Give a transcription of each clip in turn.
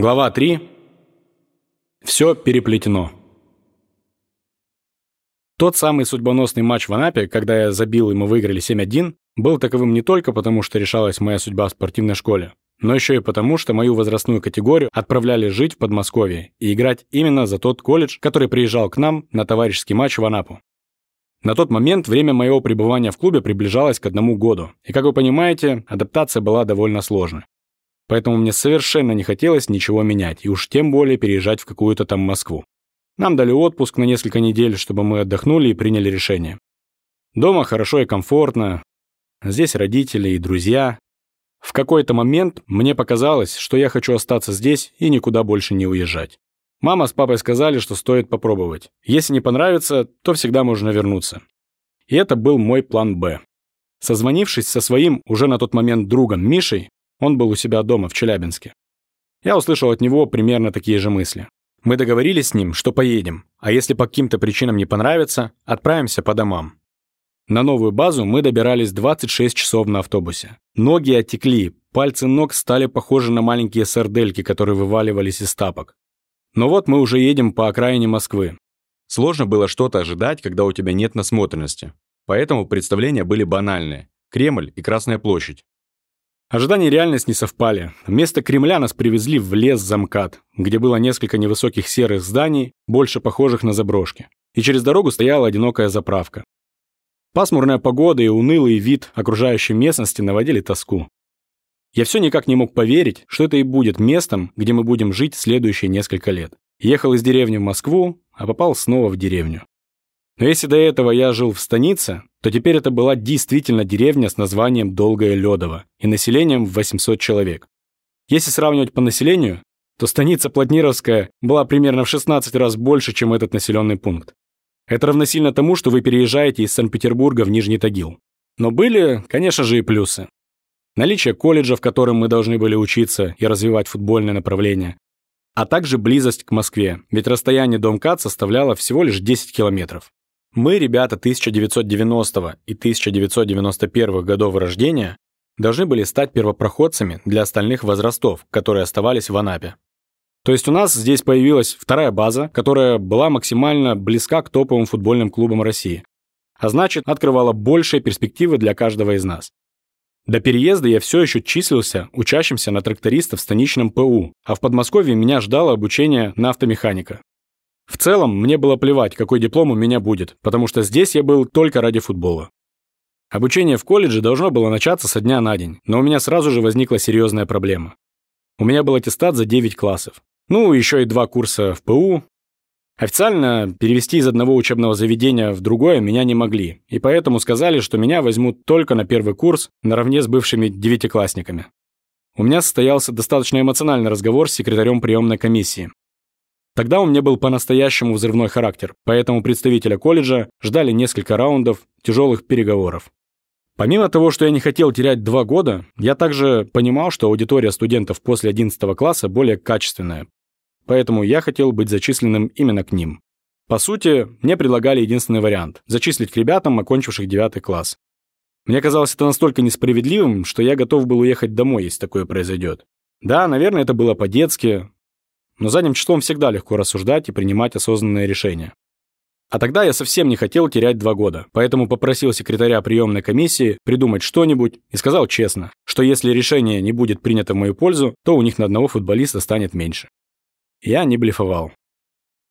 Глава 3. Все переплетено. Тот самый судьбоносный матч в Анапе, когда я забил и мы выиграли 7-1, был таковым не только потому, что решалась моя судьба в спортивной школе, но еще и потому, что мою возрастную категорию отправляли жить в Подмосковье и играть именно за тот колледж, который приезжал к нам на товарищеский матч в Анапу. На тот момент время моего пребывания в клубе приближалось к одному году, и, как вы понимаете, адаптация была довольно сложной. Поэтому мне совершенно не хотелось ничего менять, и уж тем более переезжать в какую-то там Москву. Нам дали отпуск на несколько недель, чтобы мы отдохнули и приняли решение. Дома хорошо и комфортно, здесь родители и друзья. В какой-то момент мне показалось, что я хочу остаться здесь и никуда больше не уезжать. Мама с папой сказали, что стоит попробовать. Если не понравится, то всегда можно вернуться. И это был мой план «Б». Созвонившись со своим уже на тот момент другом Мишей, он был у себя дома в Челябинске. Я услышал от него примерно такие же мысли. Мы договорились с ним, что поедем, а если по каким-то причинам не понравится, отправимся по домам. На новую базу мы добирались 26 часов на автобусе. Ноги отекли, пальцы ног стали похожи на маленькие сардельки, которые вываливались из тапок. Но вот мы уже едем по окраине Москвы. Сложно было что-то ожидать, когда у тебя нет насмотренности. Поэтому представления были банальные. Кремль и Красная площадь. Ожидания и реальность не совпали. Вместо Кремля нас привезли в лес Замкат, где было несколько невысоких серых зданий, больше похожих на заброшки. И через дорогу стояла одинокая заправка. Пасмурная погода и унылый вид окружающей местности наводили тоску. Я все никак не мог поверить, что это и будет местом, где мы будем жить следующие несколько лет. Ехал из деревни в Москву, а попал снова в деревню. Если до этого я жил в станице, то теперь это была действительно деревня с названием Долгое Ледово и населением в 800 человек. Если сравнивать по населению, то станица Плотнировская была примерно в 16 раз больше, чем этот населенный пункт. Это равносильно тому, что вы переезжаете из Санкт-Петербурга в Нижний Тагил. Но были, конечно же, и плюсы. Наличие колледжа, в котором мы должны были учиться и развивать футбольное направление, а также близость к Москве, ведь расстояние до МКАД составляло всего лишь 10 километров. Мы, ребята 1990 и 1991 годов рождения, должны были стать первопроходцами для остальных возрастов, которые оставались в Анапе. То есть у нас здесь появилась вторая база, которая была максимально близка к топовым футбольным клубам России. А значит, открывала большие перспективы для каждого из нас. До переезда я все еще числился учащимся на тракториста в станичном ПУ, а в Подмосковье меня ждало обучение на автомеханика. В целом, мне было плевать, какой диплом у меня будет, потому что здесь я был только ради футбола. Обучение в колледже должно было начаться со дня на день, но у меня сразу же возникла серьезная проблема. У меня был аттестат за 9 классов. Ну, еще и два курса в ПУ. Официально перевести из одного учебного заведения в другое меня не могли, и поэтому сказали, что меня возьмут только на первый курс наравне с бывшими девятиклассниками. У меня состоялся достаточно эмоциональный разговор с секретарем приемной комиссии, Тогда у меня был по-настоящему взрывной характер, поэтому представителя колледжа ждали несколько раундов тяжелых переговоров. Помимо того, что я не хотел терять два года, я также понимал, что аудитория студентов после 11 класса более качественная. Поэтому я хотел быть зачисленным именно к ним. По сути, мне предлагали единственный вариант – зачислить к ребятам, окончивших 9 класс. Мне казалось это настолько несправедливым, что я готов был уехать домой, если такое произойдет. Да, наверное, это было по-детски, но задним числом всегда легко рассуждать и принимать осознанные решения. А тогда я совсем не хотел терять два года, поэтому попросил секретаря приемной комиссии придумать что-нибудь и сказал честно, что если решение не будет принято в мою пользу, то у них на одного футболиста станет меньше. Я не блефовал.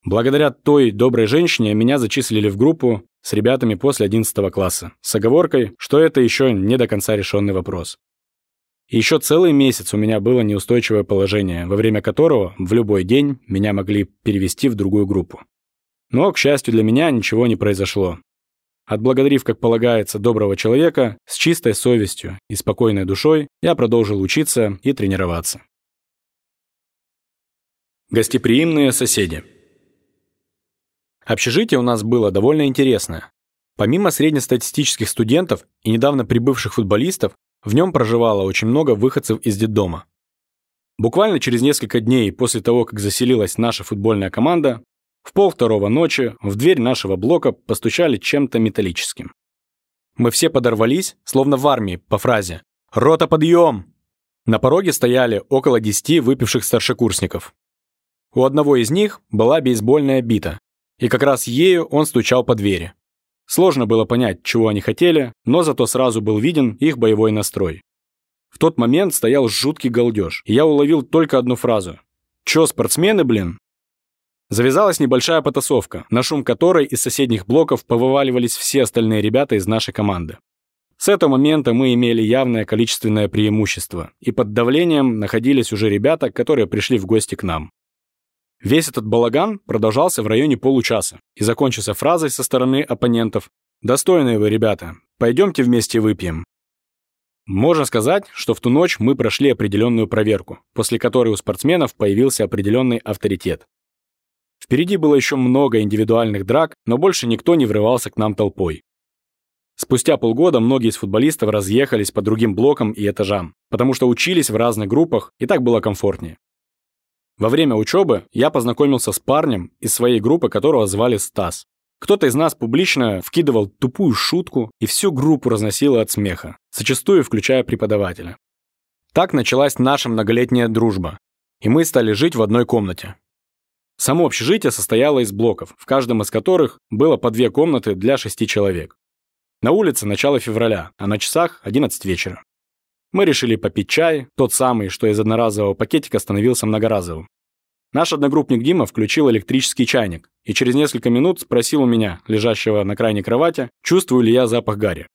Благодаря той доброй женщине меня зачислили в группу с ребятами после 11 класса, с оговоркой, что это еще не до конца решенный вопрос. Еще целый месяц у меня было неустойчивое положение, во время которого в любой день меня могли перевести в другую группу. Но, к счастью для меня, ничего не произошло. Отблагодарив, как полагается, доброго человека, с чистой совестью и спокойной душой, я продолжил учиться и тренироваться. Гостеприимные соседи. Общежитие у нас было довольно интересное. Помимо среднестатистических студентов и недавно прибывших футболистов, в нем проживало очень много выходцев из детдома. Буквально через несколько дней после того, как заселилась наша футбольная команда, в пол второго ночи в дверь нашего блока постучали чем-то металлическим. Мы все подорвались, словно в армии, по фразе «Рота, подъем!». На пороге стояли около десяти выпивших старшекурсников. У одного из них была бейсбольная бита, и как раз ею он стучал по двери. Сложно было понять, чего они хотели, но зато сразу был виден их боевой настрой. В тот момент стоял жуткий галдеж, и я уловил только одну фразу. «Чё, спортсмены, блин?» Завязалась небольшая потасовка, на шум которой из соседних блоков повываливались все остальные ребята из нашей команды. С этого момента мы имели явное количественное преимущество, и под давлением находились уже ребята, которые пришли в гости к нам. Весь этот балаган продолжался в районе получаса и закончился фразой со стороны оппонентов «Достойные вы, ребята, пойдемте вместе выпьем». Можно сказать, что в ту ночь мы прошли определенную проверку, после которой у спортсменов появился определенный авторитет. Впереди было еще много индивидуальных драк, но больше никто не врывался к нам толпой. Спустя полгода многие из футболистов разъехались по другим блокам и этажам, потому что учились в разных группах, и так было комфортнее. Во время учебы я познакомился с парнем из своей группы, которого звали Стас. Кто-то из нас публично вкидывал тупую шутку, и всю группу разносило от смеха, зачастую включая преподавателя. Так началась наша многолетняя дружба, и мы стали жить в одной комнате. Само общежитие состояло из блоков, в каждом из которых было по две комнаты для шести человек. На улице начало февраля, а на часах 11 вечера. Мы решили попить чай, тот самый, что из одноразового пакетика становился многоразовым. Наш одногруппник Дима включил электрический чайник и через несколько минут спросил у меня, лежащего на крайней кровати, чувствую ли я запах гари.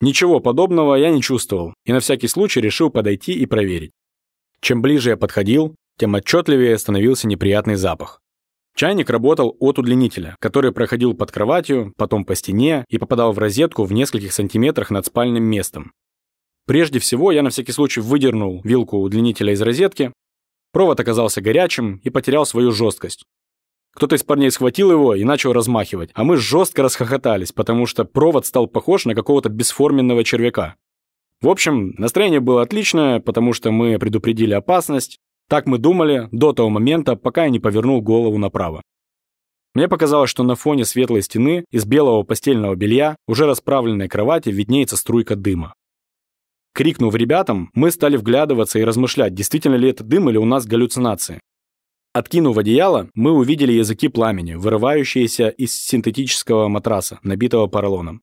Ничего подобного я не чувствовал и на всякий случай решил подойти и проверить. Чем ближе я подходил, тем отчетливее становился неприятный запах. Чайник работал от удлинителя, который проходил под кроватью, потом по стене и попадал в розетку в нескольких сантиметрах над спальным местом, Прежде всего, я на всякий случай выдернул вилку удлинителя из розетки. Провод оказался горячим и потерял свою жесткость. Кто-то из парней схватил его и начал размахивать, а мы жестко расхохотались, потому что провод стал похож на какого-то бесформенного червяка. В общем, настроение было отличное, потому что мы предупредили опасность. Так мы думали до того момента, пока я не повернул голову направо. Мне показалось, что на фоне светлой стены из белого постельного белья, уже расправленной кровати, виднеется струйка дыма. Крикнув ребятам, мы стали вглядываться и размышлять, действительно ли это дым или у нас галлюцинации. Откинув одеяло, мы увидели языки пламени, вырывающиеся из синтетического матраса, набитого поролоном.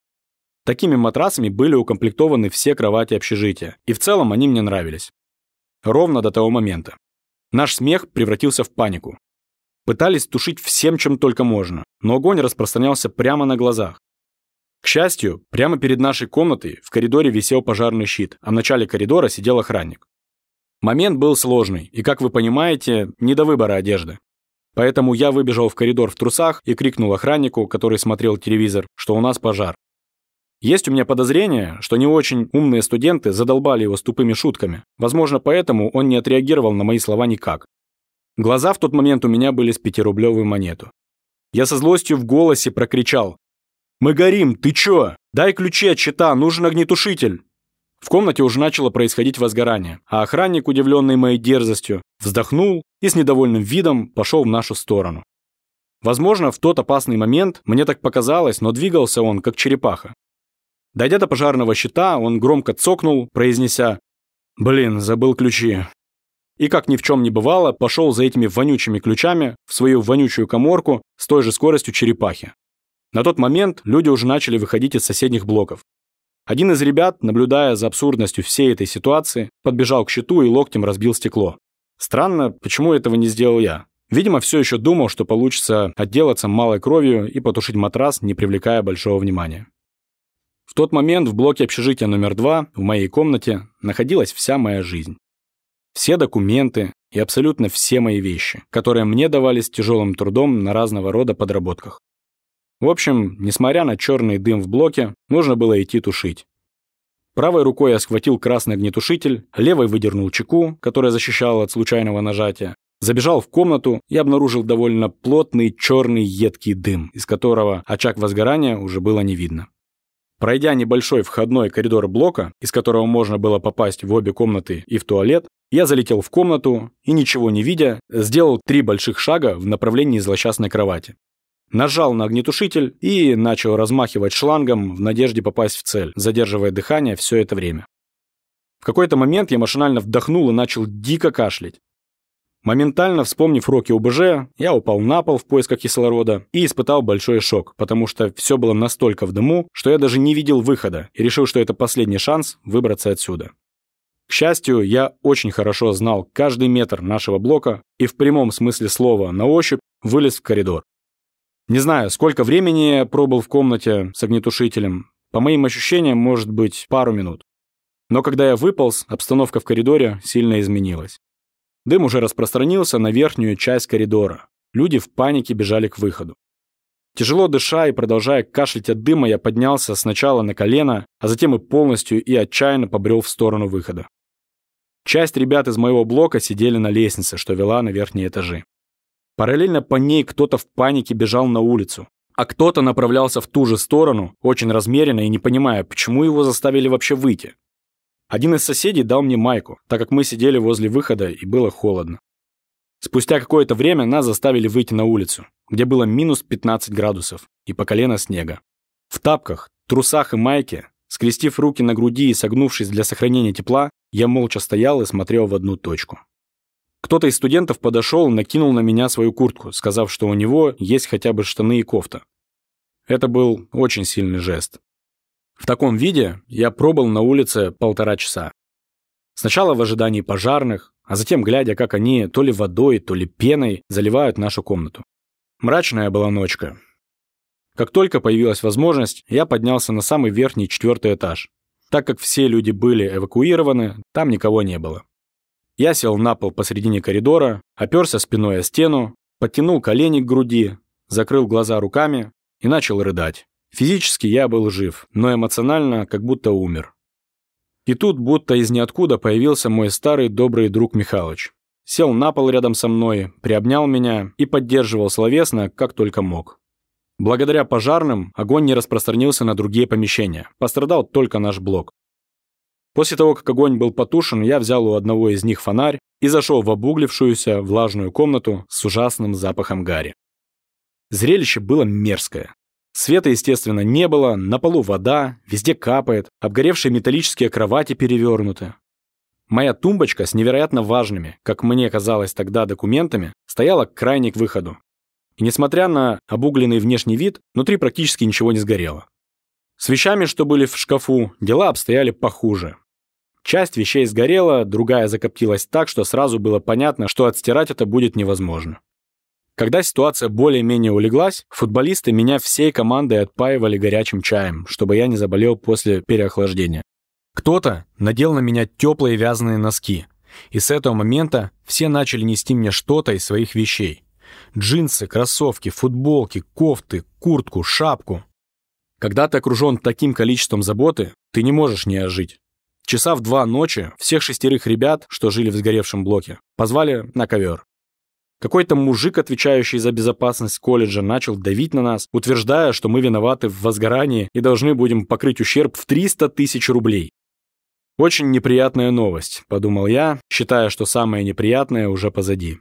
Такими матрасами были укомплектованы все кровати общежития, и в целом они мне нравились. Ровно до того момента. Наш смех превратился в панику. Пытались тушить всем, чем только можно, но огонь распространялся прямо на глазах. К счастью, прямо перед нашей комнатой в коридоре висел пожарный щит, а в начале коридора сидел охранник. Момент был сложный, и, как вы понимаете, не до выбора одежды. Поэтому я выбежал в коридор в трусах и крикнул охраннику, который смотрел телевизор, что у нас пожар. Есть у меня подозрение, что не очень умные студенты задолбали его с тупыми шутками. Возможно, поэтому он не отреагировал на мои слова никак. Глаза в тот момент у меня были с пятирублевую монету. Я со злостью в голосе прокричал «Мы горим, ты чё? Дай ключи от щита, нужен огнетушитель!» В комнате уже начало происходить возгорание, а охранник, удивленный моей дерзостью, вздохнул и с недовольным видом пошел в нашу сторону. Возможно, в тот опасный момент мне так показалось, но двигался он, как черепаха. Дойдя до пожарного щита, он громко цокнул, произнеся «Блин, забыл ключи». И, как ни в чем не бывало, пошел за этими вонючими ключами в свою вонючую коморку с той же скоростью черепахи. На тот момент люди уже начали выходить из соседних блоков. Один из ребят, наблюдая за абсурдностью всей этой ситуации, подбежал к щиту и локтем разбил стекло. Странно, почему этого не сделал я. Видимо, все еще думал, что получится отделаться малой кровью и потушить матрас, не привлекая большого внимания. В тот момент в блоке общежития номер два, в моей комнате, находилась вся моя жизнь. Все документы и абсолютно все мои вещи, которые мне давались тяжелым трудом на разного рода подработках. В общем, несмотря на черный дым в блоке, нужно было идти тушить. Правой рукой я схватил красный огнетушитель, левой выдернул чеку, которая защищала от случайного нажатия, забежал в комнату и обнаружил довольно плотный черный едкий дым, из которого очаг возгорания уже было не видно. Пройдя небольшой входной коридор блока, из которого можно было попасть в обе комнаты и в туалет, я залетел в комнату и, ничего не видя, сделал три больших шага в направлении злосчастной кровати нажал на огнетушитель и начал размахивать шлангом в надежде попасть в цель, задерживая дыхание все это время. В какой-то момент я машинально вдохнул и начал дико кашлять. Моментально вспомнив уроки ОБЖ, я упал на пол в поисках кислорода и испытал большой шок, потому что все было настолько в дыму, что я даже не видел выхода и решил, что это последний шанс выбраться отсюда. К счастью, я очень хорошо знал каждый метр нашего блока и в прямом смысле слова на ощупь вылез в коридор. Не знаю, сколько времени я пробыл в комнате с огнетушителем. По моим ощущениям, может быть, пару минут. Но когда я выполз, обстановка в коридоре сильно изменилась. Дым уже распространился на верхнюю часть коридора. Люди в панике бежали к выходу. Тяжело дыша и продолжая кашлять от дыма, я поднялся сначала на колено, а затем и полностью и отчаянно побрел в сторону выхода. Часть ребят из моего блока сидели на лестнице, что вела на верхние этажи. Параллельно по ней кто-то в панике бежал на улицу, а кто-то направлялся в ту же сторону, очень размеренно и не понимая, почему его заставили вообще выйти. Один из соседей дал мне майку, так как мы сидели возле выхода и было холодно. Спустя какое-то время нас заставили выйти на улицу, где было минус 15 градусов и по колено снега. В тапках, трусах и майке, скрестив руки на груди и согнувшись для сохранения тепла, я молча стоял и смотрел в одну точку. Кто-то из студентов подошел накинул на меня свою куртку, сказав, что у него есть хотя бы штаны и кофта. Это был очень сильный жест. В таком виде я пробыл на улице полтора часа. Сначала в ожидании пожарных, а затем глядя, как они то ли водой, то ли пеной заливают нашу комнату. Мрачная была ночка. Как только появилась возможность, я поднялся на самый верхний четвертый этаж. Так как все люди были эвакуированы, там никого не было. Я сел на пол посредине коридора, оперся спиной о стену, подтянул колени к груди, закрыл глаза руками и начал рыдать. Физически я был жив, но эмоционально как будто умер. И тут будто из ниоткуда появился мой старый добрый друг Михалыч. Сел на пол рядом со мной, приобнял меня и поддерживал словесно, как только мог. Благодаря пожарным огонь не распространился на другие помещения, пострадал только наш блок. После того, как огонь был потушен, я взял у одного из них фонарь и зашел в обуглившуюся влажную комнату с ужасным запахом гари. Зрелище было мерзкое. Света, естественно, не было, на полу вода, везде капает, обгоревшие металлические кровати перевернуты. Моя тумбочка с невероятно важными, как мне казалось тогда, документами стояла крайне к выходу. И несмотря на обугленный внешний вид, внутри практически ничего не сгорело. С вещами, что были в шкафу, дела обстояли похуже. Часть вещей сгорела, другая закоптилась так, что сразу было понятно, что отстирать это будет невозможно. Когда ситуация более-менее улеглась, футболисты меня всей командой отпаивали горячим чаем, чтобы я не заболел после переохлаждения. Кто-то надел на меня теплые вязаные носки, и с этого момента все начали нести мне что-то из своих вещей. Джинсы, кроссовки, футболки, кофты, куртку, шапку. Когда ты окружен таким количеством заботы, ты не можешь не ожить. Часа в два ночи всех шестерых ребят, что жили в сгоревшем блоке, позвали на ковер. Какой-то мужик, отвечающий за безопасность колледжа, начал давить на нас, утверждая, что мы виноваты в возгорании и должны будем покрыть ущерб в 300 тысяч рублей. «Очень неприятная новость», — подумал я, считая, что самое неприятное уже позади.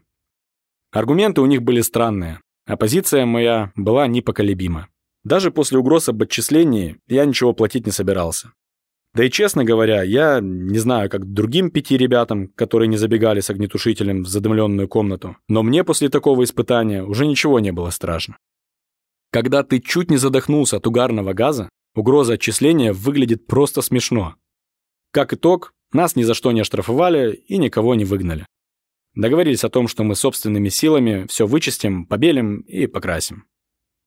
Аргументы у них были странные, а позиция моя была непоколебима. Даже после угроз об отчислении я ничего платить не собирался. Да и честно говоря, я не знаю, как другим пяти ребятам, которые не забегали с огнетушителем в задымленную комнату, но мне после такого испытания уже ничего не было страшно. Когда ты чуть не задохнулся от угарного газа, угроза отчисления выглядит просто смешно. Как итог, нас ни за что не оштрафовали и никого не выгнали. Договорились о том, что мы собственными силами все вычистим, побелим и покрасим.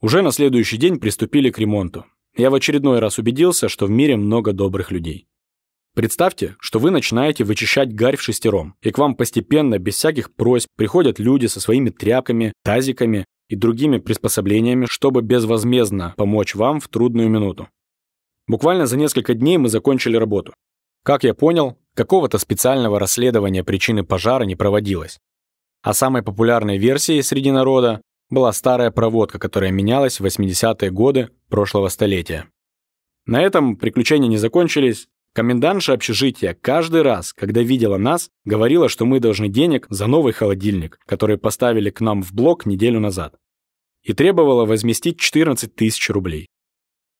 Уже на следующий день приступили к ремонту я в очередной раз убедился, что в мире много добрых людей. Представьте, что вы начинаете вычищать гарь в шестером, и к вам постепенно, без всяких просьб, приходят люди со своими тряпками, тазиками и другими приспособлениями, чтобы безвозмездно помочь вам в трудную минуту. Буквально за несколько дней мы закончили работу. Как я понял, какого-то специального расследования причины пожара не проводилось. А самой популярной версией среди народа была старая проводка, которая менялась в 80-е годы прошлого столетия. На этом приключения не закончились. Комендантша общежития каждый раз, когда видела нас, говорила, что мы должны денег за новый холодильник, который поставили к нам в блок неделю назад. И требовала возместить 14 тысяч рублей.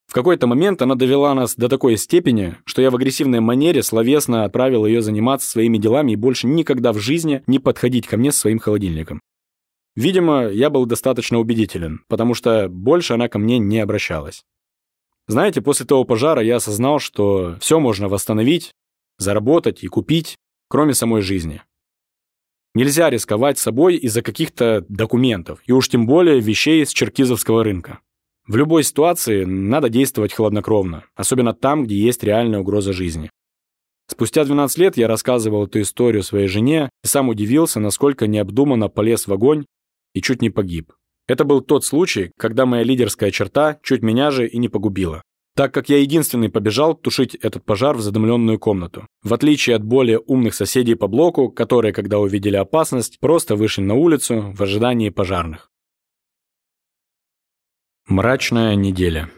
В какой-то момент она довела нас до такой степени, что я в агрессивной манере словесно отправил ее заниматься своими делами и больше никогда в жизни не подходить ко мне с своим холодильником. Видимо, я был достаточно убедителен, потому что больше она ко мне не обращалась. Знаете, после того пожара я осознал, что все можно восстановить, заработать и купить, кроме самой жизни. Нельзя рисковать собой из-за каких-то документов, и уж тем более вещей с черкизовского рынка. В любой ситуации надо действовать хладнокровно, особенно там, где есть реальная угроза жизни. Спустя 12 лет я рассказывал эту историю своей жене и сам удивился, насколько необдуманно полез в огонь и чуть не погиб. Это был тот случай, когда моя лидерская черта чуть меня же и не погубила так как я единственный побежал тушить этот пожар в задымленную комнату. В отличие от более умных соседей по блоку, которые, когда увидели опасность, просто вышли на улицу в ожидании пожарных. Мрачная неделя.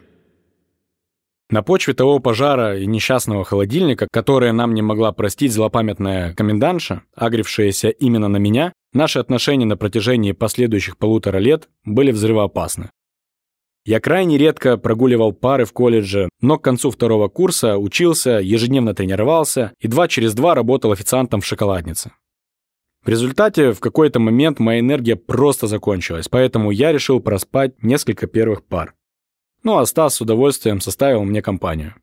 На почве того пожара и несчастного холодильника, которое нам не могла простить злопамятная комендантша, агрившаяся именно на меня, наши отношения на протяжении последующих полутора лет были взрывоопасны. Я крайне редко прогуливал пары в колледже, но к концу второго курса учился, ежедневно тренировался и два через два работал официантом в шоколаднице. В результате в какой-то момент моя энергия просто закончилась, поэтому я решил проспать несколько первых пар. Ну а Стас с удовольствием составил мне компанию.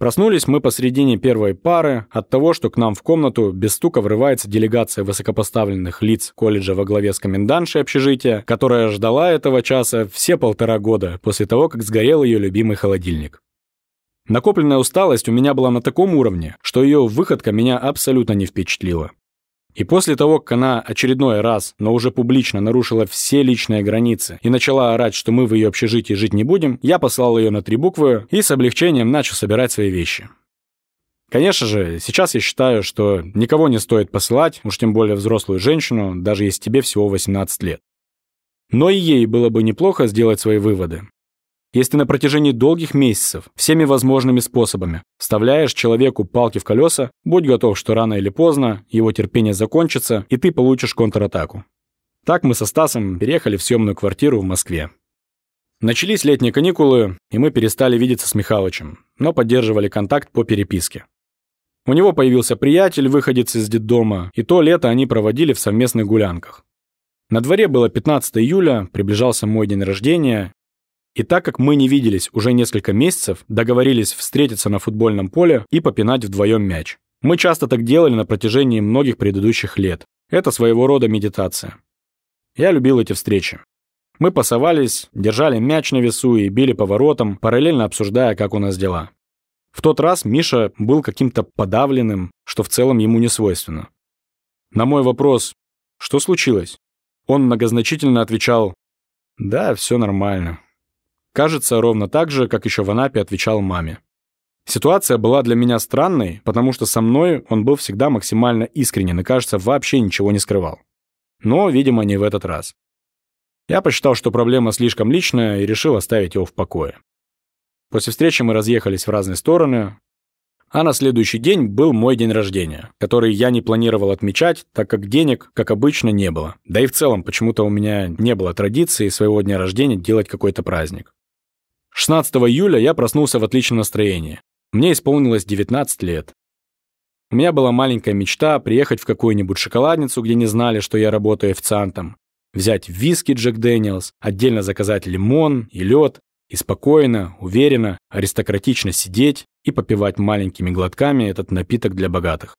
Проснулись мы посредине первой пары от того, что к нам в комнату без стука врывается делегация высокопоставленных лиц колледжа во главе с комендантшей общежития, которая ждала этого часа все полтора года после того, как сгорел ее любимый холодильник. Накопленная усталость у меня была на таком уровне, что ее выходка меня абсолютно не впечатлила. И после того, как она очередной раз, но уже публично нарушила все личные границы и начала орать, что мы в ее общежитии жить не будем, я послал ее на три буквы и с облегчением начал собирать свои вещи. Конечно же, сейчас я считаю, что никого не стоит посылать, уж тем более взрослую женщину, даже если тебе всего 18 лет. Но и ей было бы неплохо сделать свои выводы. Если на протяжении долгих месяцев всеми возможными способами вставляешь человеку палки в колеса, будь готов, что рано или поздно его терпение закончится, и ты получишь контратаку. Так мы со Стасом переехали в съемную квартиру в Москве. Начались летние каникулы, и мы перестали видеться с Михалычем, но поддерживали контакт по переписке. У него появился приятель, выходец из детдома, и то лето они проводили в совместных гулянках. На дворе было 15 июля, приближался мой день рождения, и так как мы не виделись уже несколько месяцев, договорились встретиться на футбольном поле и попинать вдвоем мяч. Мы часто так делали на протяжении многих предыдущих лет. Это своего рода медитация. Я любил эти встречи. Мы пасовались, держали мяч на весу и били поворотом, параллельно обсуждая, как у нас дела. В тот раз Миша был каким-то подавленным, что в целом ему не свойственно. На мой вопрос «Что случилось?» он многозначительно отвечал «Да, все нормально». Кажется, ровно так же, как еще в Анапе отвечал маме. Ситуация была для меня странной, потому что со мной он был всегда максимально искренен и, кажется, вообще ничего не скрывал. Но, видимо, не в этот раз. Я посчитал, что проблема слишком личная и решил оставить его в покое. После встречи мы разъехались в разные стороны, а на следующий день был мой день рождения, который я не планировал отмечать, так как денег, как обычно, не было. Да и в целом, почему-то у меня не было традиции своего дня рождения делать какой-то праздник. 16 июля я проснулся в отличном настроении. Мне исполнилось 19 лет. У меня была маленькая мечта приехать в какую-нибудь шоколадницу, где не знали, что я работаю официантом, взять виски Джек Дэниелс, отдельно заказать лимон и лед, и спокойно, уверенно, аристократично сидеть и попивать маленькими глотками этот напиток для богатых.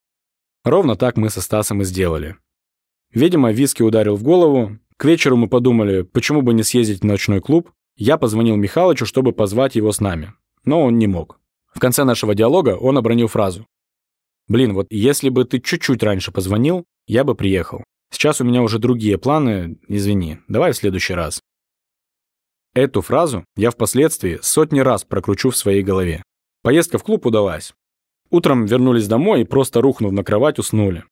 Ровно так мы со Стасом и сделали. Видимо, виски ударил в голову. К вечеру мы подумали, почему бы не съездить в ночной клуб, я позвонил Михалычу, чтобы позвать его с нами, но он не мог. В конце нашего диалога он обронил фразу. «Блин, вот если бы ты чуть-чуть раньше позвонил, я бы приехал. Сейчас у меня уже другие планы, извини, давай в следующий раз». Эту фразу я впоследствии сотни раз прокручу в своей голове. Поездка в клуб удалась. Утром вернулись домой и просто рухнув на кровать уснули.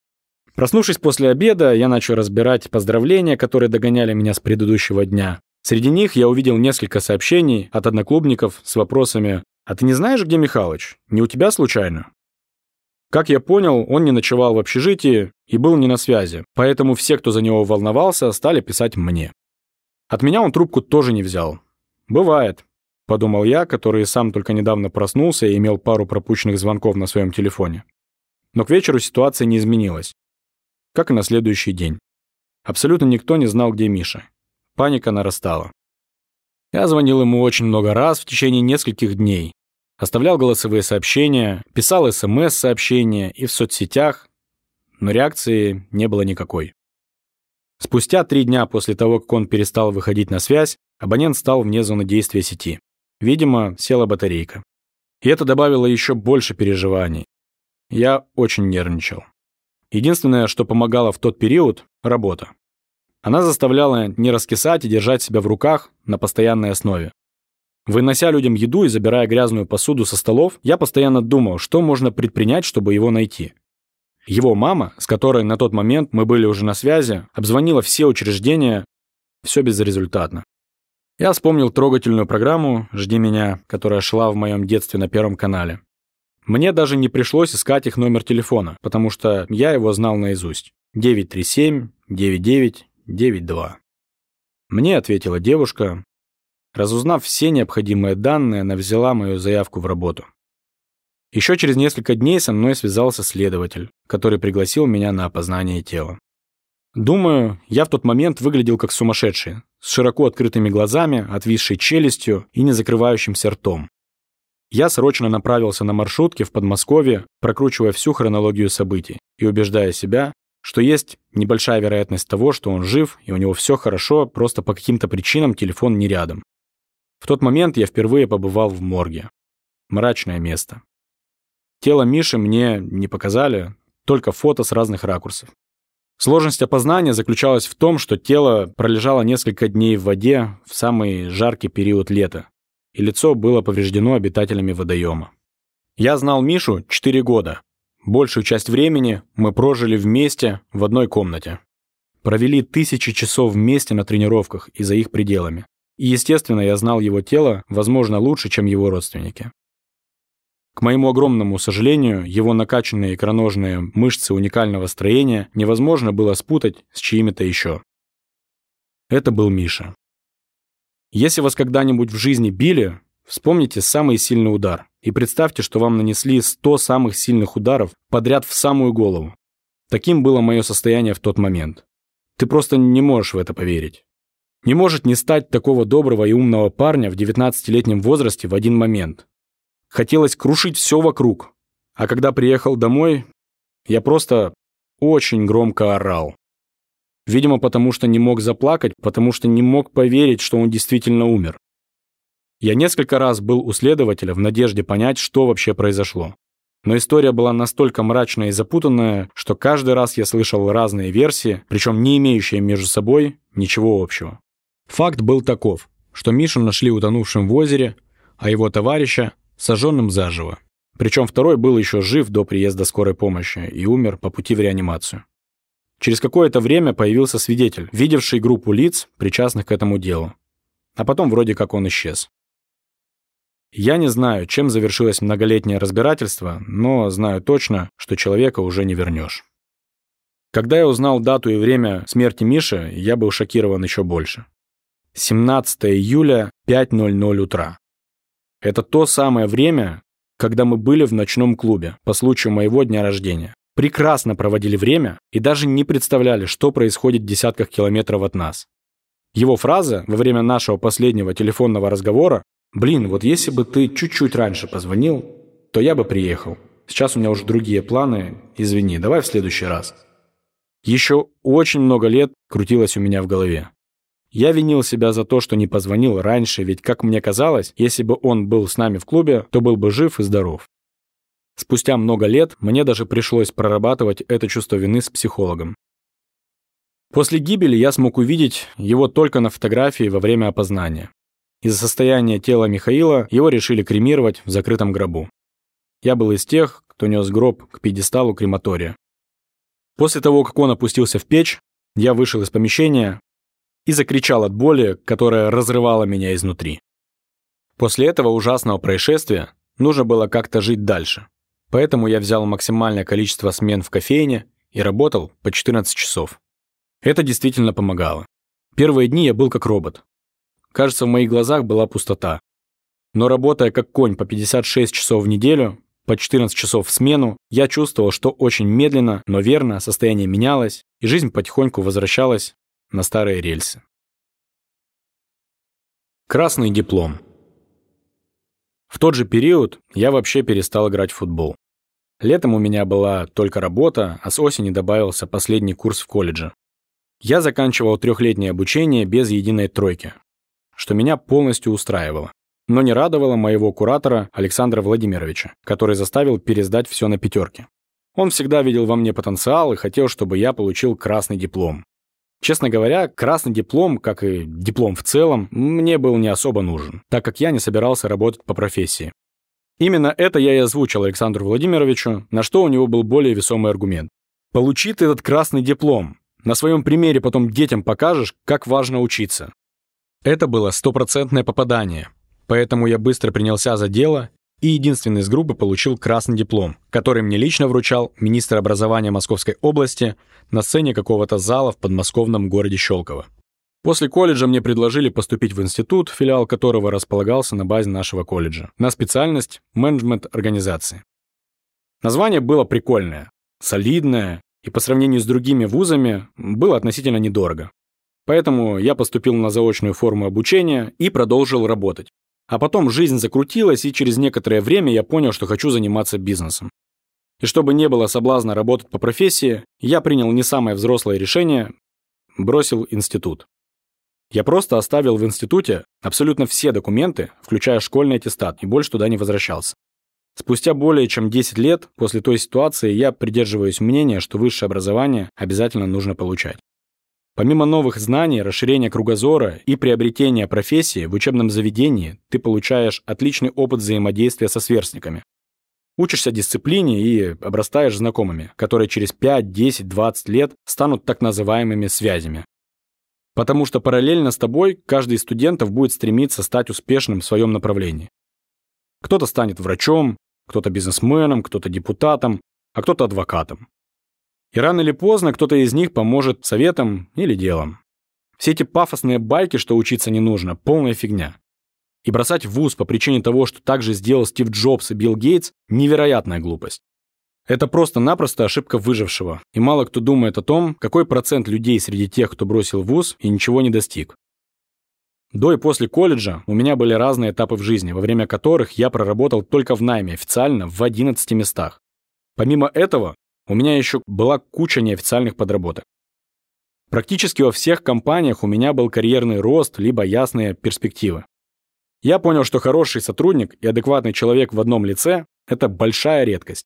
Проснувшись после обеда, я начал разбирать поздравления, которые догоняли меня с предыдущего дня. Среди них я увидел несколько сообщений от одноклубников с вопросами «А ты не знаешь, где Михалыч? Не у тебя случайно?» Как я понял, он не ночевал в общежитии и был не на связи, поэтому все, кто за него волновался, стали писать мне. От меня он трубку тоже не взял. Бывает. подумал я, который сам только недавно проснулся и имел пару пропущенных звонков на своем телефоне. Но к вечеру ситуация не изменилась. Как и на следующий день. Абсолютно никто не знал, где Миша. Паника нарастала. Я звонил ему очень много раз в течение нескольких дней. Оставлял голосовые сообщения, писал СМС-сообщения и в соцсетях, но реакции не было никакой. Спустя три дня после того, как он перестал выходить на связь, абонент стал вне зоны действия сети. Видимо, села батарейка. И это добавило еще больше переживаний. Я очень нервничал. Единственное, что помогало в тот период – работа. Она заставляла не раскисать и держать себя в руках на постоянной основе. Вынося людям еду и забирая грязную посуду со столов, я постоянно думал, что можно предпринять, чтобы его найти. Его мама, с которой на тот момент мы были уже на связи, обзвонила все учреждения, все безрезультатно. Я вспомнил трогательную программу «Жди меня», которая шла в моем детстве на Первом канале. Мне даже не пришлось искать их номер телефона, потому что я его знал наизусть. 937-99-92. Мне ответила девушка. Разузнав все необходимые данные, она взяла мою заявку в работу. Еще через несколько дней со мной связался следователь, который пригласил меня на опознание тела. Думаю, я в тот момент выглядел как сумасшедший, с широко открытыми глазами, отвисшей челюстью и не закрывающимся ртом. Я срочно направился на маршрутке в Подмосковье, прокручивая всю хронологию событий и убеждая себя, что есть небольшая вероятность того, что он жив и у него все хорошо, просто по каким-то причинам телефон не рядом. В тот момент я впервые побывал в морге. Мрачное место. Тело Миши мне не показали, только фото с разных ракурсов. Сложность опознания заключалась в том, что тело пролежало несколько дней в воде в самый жаркий период лета, и лицо было повреждено обитателями водоема. Я знал Мишу 4 года. Большую часть времени мы прожили вместе в одной комнате. Провели тысячи часов вместе на тренировках и за их пределами. И, естественно, я знал его тело, возможно, лучше, чем его родственники. К моему огромному сожалению, его накачанные икроножные мышцы уникального строения невозможно было спутать с чьими-то еще. Это был Миша. Если вас когда-нибудь в жизни били, вспомните самый сильный удар и представьте, что вам нанесли 100 самых сильных ударов подряд в самую голову. Таким было мое состояние в тот момент. Ты просто не можешь в это поверить. Не может не стать такого доброго и умного парня в 19-летнем возрасте в один момент. Хотелось крушить все вокруг. А когда приехал домой, я просто очень громко орал. Видимо, потому что не мог заплакать, потому что не мог поверить, что он действительно умер. Я несколько раз был у следователя в надежде понять, что вообще произошло. Но история была настолько мрачная и запутанная, что каждый раз я слышал разные версии, причем не имеющие между собой ничего общего. Факт был таков, что Мишу нашли утонувшим в озере, а его товарища сожженным заживо. Причем второй был еще жив до приезда скорой помощи и умер по пути в реанимацию. Через какое-то время появился свидетель, видевший группу лиц, причастных к этому делу. А потом вроде как он исчез. Я не знаю, чем завершилось многолетнее разбирательство, но знаю точно, что человека уже не вернешь. Когда я узнал дату и время смерти Миши, я был шокирован еще больше. 17 июля, 5.00 утра. Это то самое время, когда мы были в ночном клубе по случаю моего дня рождения. Прекрасно проводили время и даже не представляли, что происходит в десятках километров от нас. Его фраза во время нашего последнего телефонного разговора «Блин, вот если бы ты чуть-чуть раньше позвонил, то я бы приехал. Сейчас у меня уже другие планы, извини, давай в следующий раз». Еще очень много лет крутилось у меня в голове. Я винил себя за то, что не позвонил раньше, ведь, как мне казалось, если бы он был с нами в клубе, то был бы жив и здоров. Спустя много лет мне даже пришлось прорабатывать это чувство вины с психологом. После гибели я смог увидеть его только на фотографии во время опознания. Из-за состояния тела Михаила его решили кремировать в закрытом гробу. Я был из тех, кто нес гроб к пьедесталу крематория. После того, как он опустился в печь, я вышел из помещения, и закричал от боли, которая разрывала меня изнутри. После этого ужасного происшествия нужно было как-то жить дальше. Поэтому я взял максимальное количество смен в кофейне и работал по 14 часов. Это действительно помогало. Первые дни я был как робот. Кажется, в моих глазах была пустота. Но работая как конь по 56 часов в неделю, по 14 часов в смену, я чувствовал, что очень медленно, но верно состояние менялось, и жизнь потихоньку возвращалась на старые рельсы. Красный диплом. В тот же период я вообще перестал играть в футбол. Летом у меня была только работа, а с осени добавился последний курс в колледже. Я заканчивал трехлетнее обучение без единой тройки, что меня полностью устраивало. Но не радовало моего куратора Александра Владимировича, который заставил пересдать все на пятерки. Он всегда видел во мне потенциал и хотел, чтобы я получил красный диплом. Честно говоря, красный диплом, как и диплом в целом, мне был не особо нужен, так как я не собирался работать по профессии. Именно это я и озвучил Александру Владимировичу, на что у него был более весомый аргумент. «Получи ты этот красный диплом. На своем примере потом детям покажешь, как важно учиться». Это было стопроцентное попадание, поэтому я быстро принялся за дело и единственный из группы получил красный диплом, который мне лично вручал министр образования Московской области на сцене какого-то зала в подмосковном городе Щелково. После колледжа мне предложили поступить в институт, филиал которого располагался на базе нашего колледжа, на специальность менеджмент организации. Название было прикольное, солидное и по сравнению с другими вузами было относительно недорого. Поэтому я поступил на заочную форму обучения и продолжил работать. А потом жизнь закрутилась, и через некоторое время я понял, что хочу заниматься бизнесом. И чтобы не было соблазна работать по профессии, я принял не самое взрослое решение – бросил институт. Я просто оставил в институте абсолютно все документы, включая школьный аттестат, и больше туда не возвращался. Спустя более чем 10 лет после той ситуации я придерживаюсь мнения, что высшее образование обязательно нужно получать. Помимо новых знаний, расширения кругозора и приобретения профессии в учебном заведении, ты получаешь отличный опыт взаимодействия со сверстниками. Учишься дисциплине и обрастаешь знакомыми, которые через 5, 10, 20 лет станут так называемыми связями. Потому что параллельно с тобой каждый из студентов будет стремиться стать успешным в своем направлении. Кто-то станет врачом, кто-то бизнесменом, кто-то депутатом, а кто-то адвокатом. И рано или поздно кто-то из них поможет советом или делом. Все эти пафосные байки, что учиться не нужно, полная фигня. И бросать в вуз по причине того, что так же сделал Стив Джобс и Билл Гейтс – невероятная глупость. Это просто-напросто ошибка выжившего, и мало кто думает о том, какой процент людей среди тех, кто бросил вуз и ничего не достиг. До и после колледжа у меня были разные этапы в жизни, во время которых я проработал только в найме официально в 11 местах. Помимо этого, у меня еще была куча неофициальных подработок. Практически во всех компаниях у меня был карьерный рост, либо ясные перспективы. Я понял, что хороший сотрудник и адекватный человек в одном лице – это большая редкость.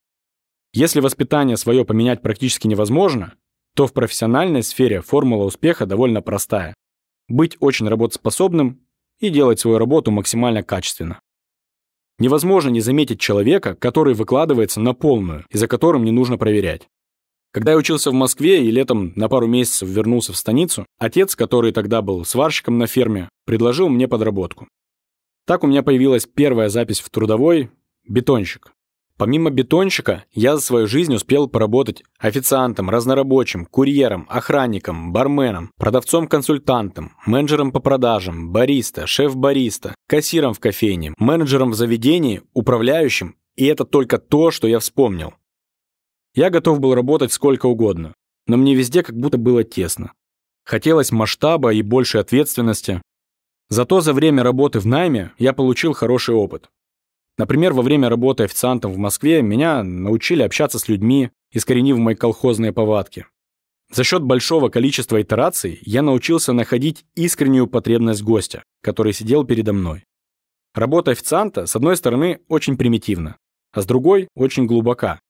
Если воспитание свое поменять практически невозможно, то в профессиональной сфере формула успеха довольно простая. Быть очень работоспособным и делать свою работу максимально качественно. Невозможно не заметить человека, который выкладывается на полную и за которым не нужно проверять. Когда я учился в Москве и летом на пару месяцев вернулся в станицу, отец, который тогда был сварщиком на ферме, предложил мне подработку. Так у меня появилась первая запись в трудовой «бетонщик». Помимо бетонщика, я за свою жизнь успел поработать официантом, разнорабочим, курьером, охранником, барменом, продавцом-консультантом, менеджером по продажам, бариста, шеф-бариста, кассиром в кофейне, менеджером в заведении, управляющим, и это только то, что я вспомнил. Я готов был работать сколько угодно, но мне везде как будто было тесно. Хотелось масштаба и большей ответственности. Зато за время работы в найме я получил хороший опыт. Например, во время работы официантом в Москве меня научили общаться с людьми, искоренив мои колхозные повадки. За счет большого количества итераций я научился находить искреннюю потребность гостя, который сидел передо мной. Работа официанта, с одной стороны, очень примитивна, а с другой – очень глубока.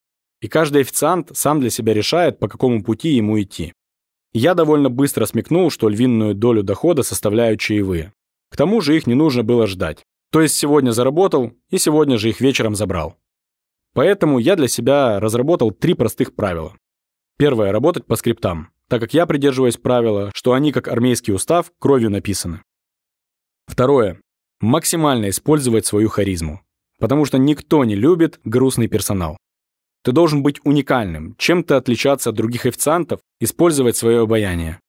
И каждый официант сам для себя решает, по какому пути ему идти. Я довольно быстро смекнул, что львиную долю дохода составляют чаевые. К тому же их не нужно было ждать. То есть сегодня заработал и сегодня же их вечером забрал. Поэтому я для себя разработал три простых правила. Первое – работать по скриптам, так как я придерживаюсь правила, что они, как армейский устав, кровью написаны. Второе – максимально использовать свою харизму, потому что никто не любит грустный персонал. Ты должен быть уникальным, чем-то отличаться от других официантов, использовать свое обаяние.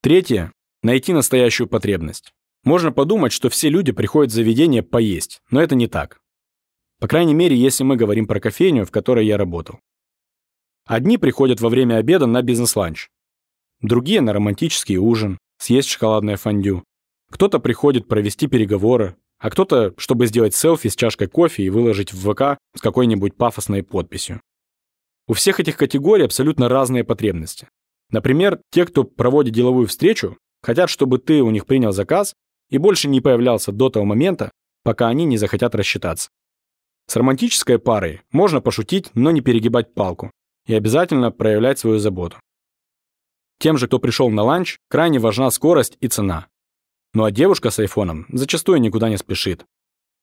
Третье – найти настоящую потребность. Можно подумать, что все люди приходят в заведение поесть, но это не так. По крайней мере, если мы говорим про кофейню, в которой я работал. Одни приходят во время обеда на бизнес-ланч, другие на романтический ужин, съесть шоколадное фондю. Кто-то приходит провести переговоры, а кто-то, чтобы сделать селфи с чашкой кофе и выложить в ВК с какой-нибудь пафосной подписью. У всех этих категорий абсолютно разные потребности. Например, те, кто проводит деловую встречу, хотят, чтобы ты у них принял заказ и больше не появлялся до того момента, пока они не захотят рассчитаться. С романтической парой можно пошутить, но не перегибать палку и обязательно проявлять свою заботу. Тем же, кто пришел на ланч, крайне важна скорость и цена. Ну а девушка с айфоном зачастую никуда не спешит.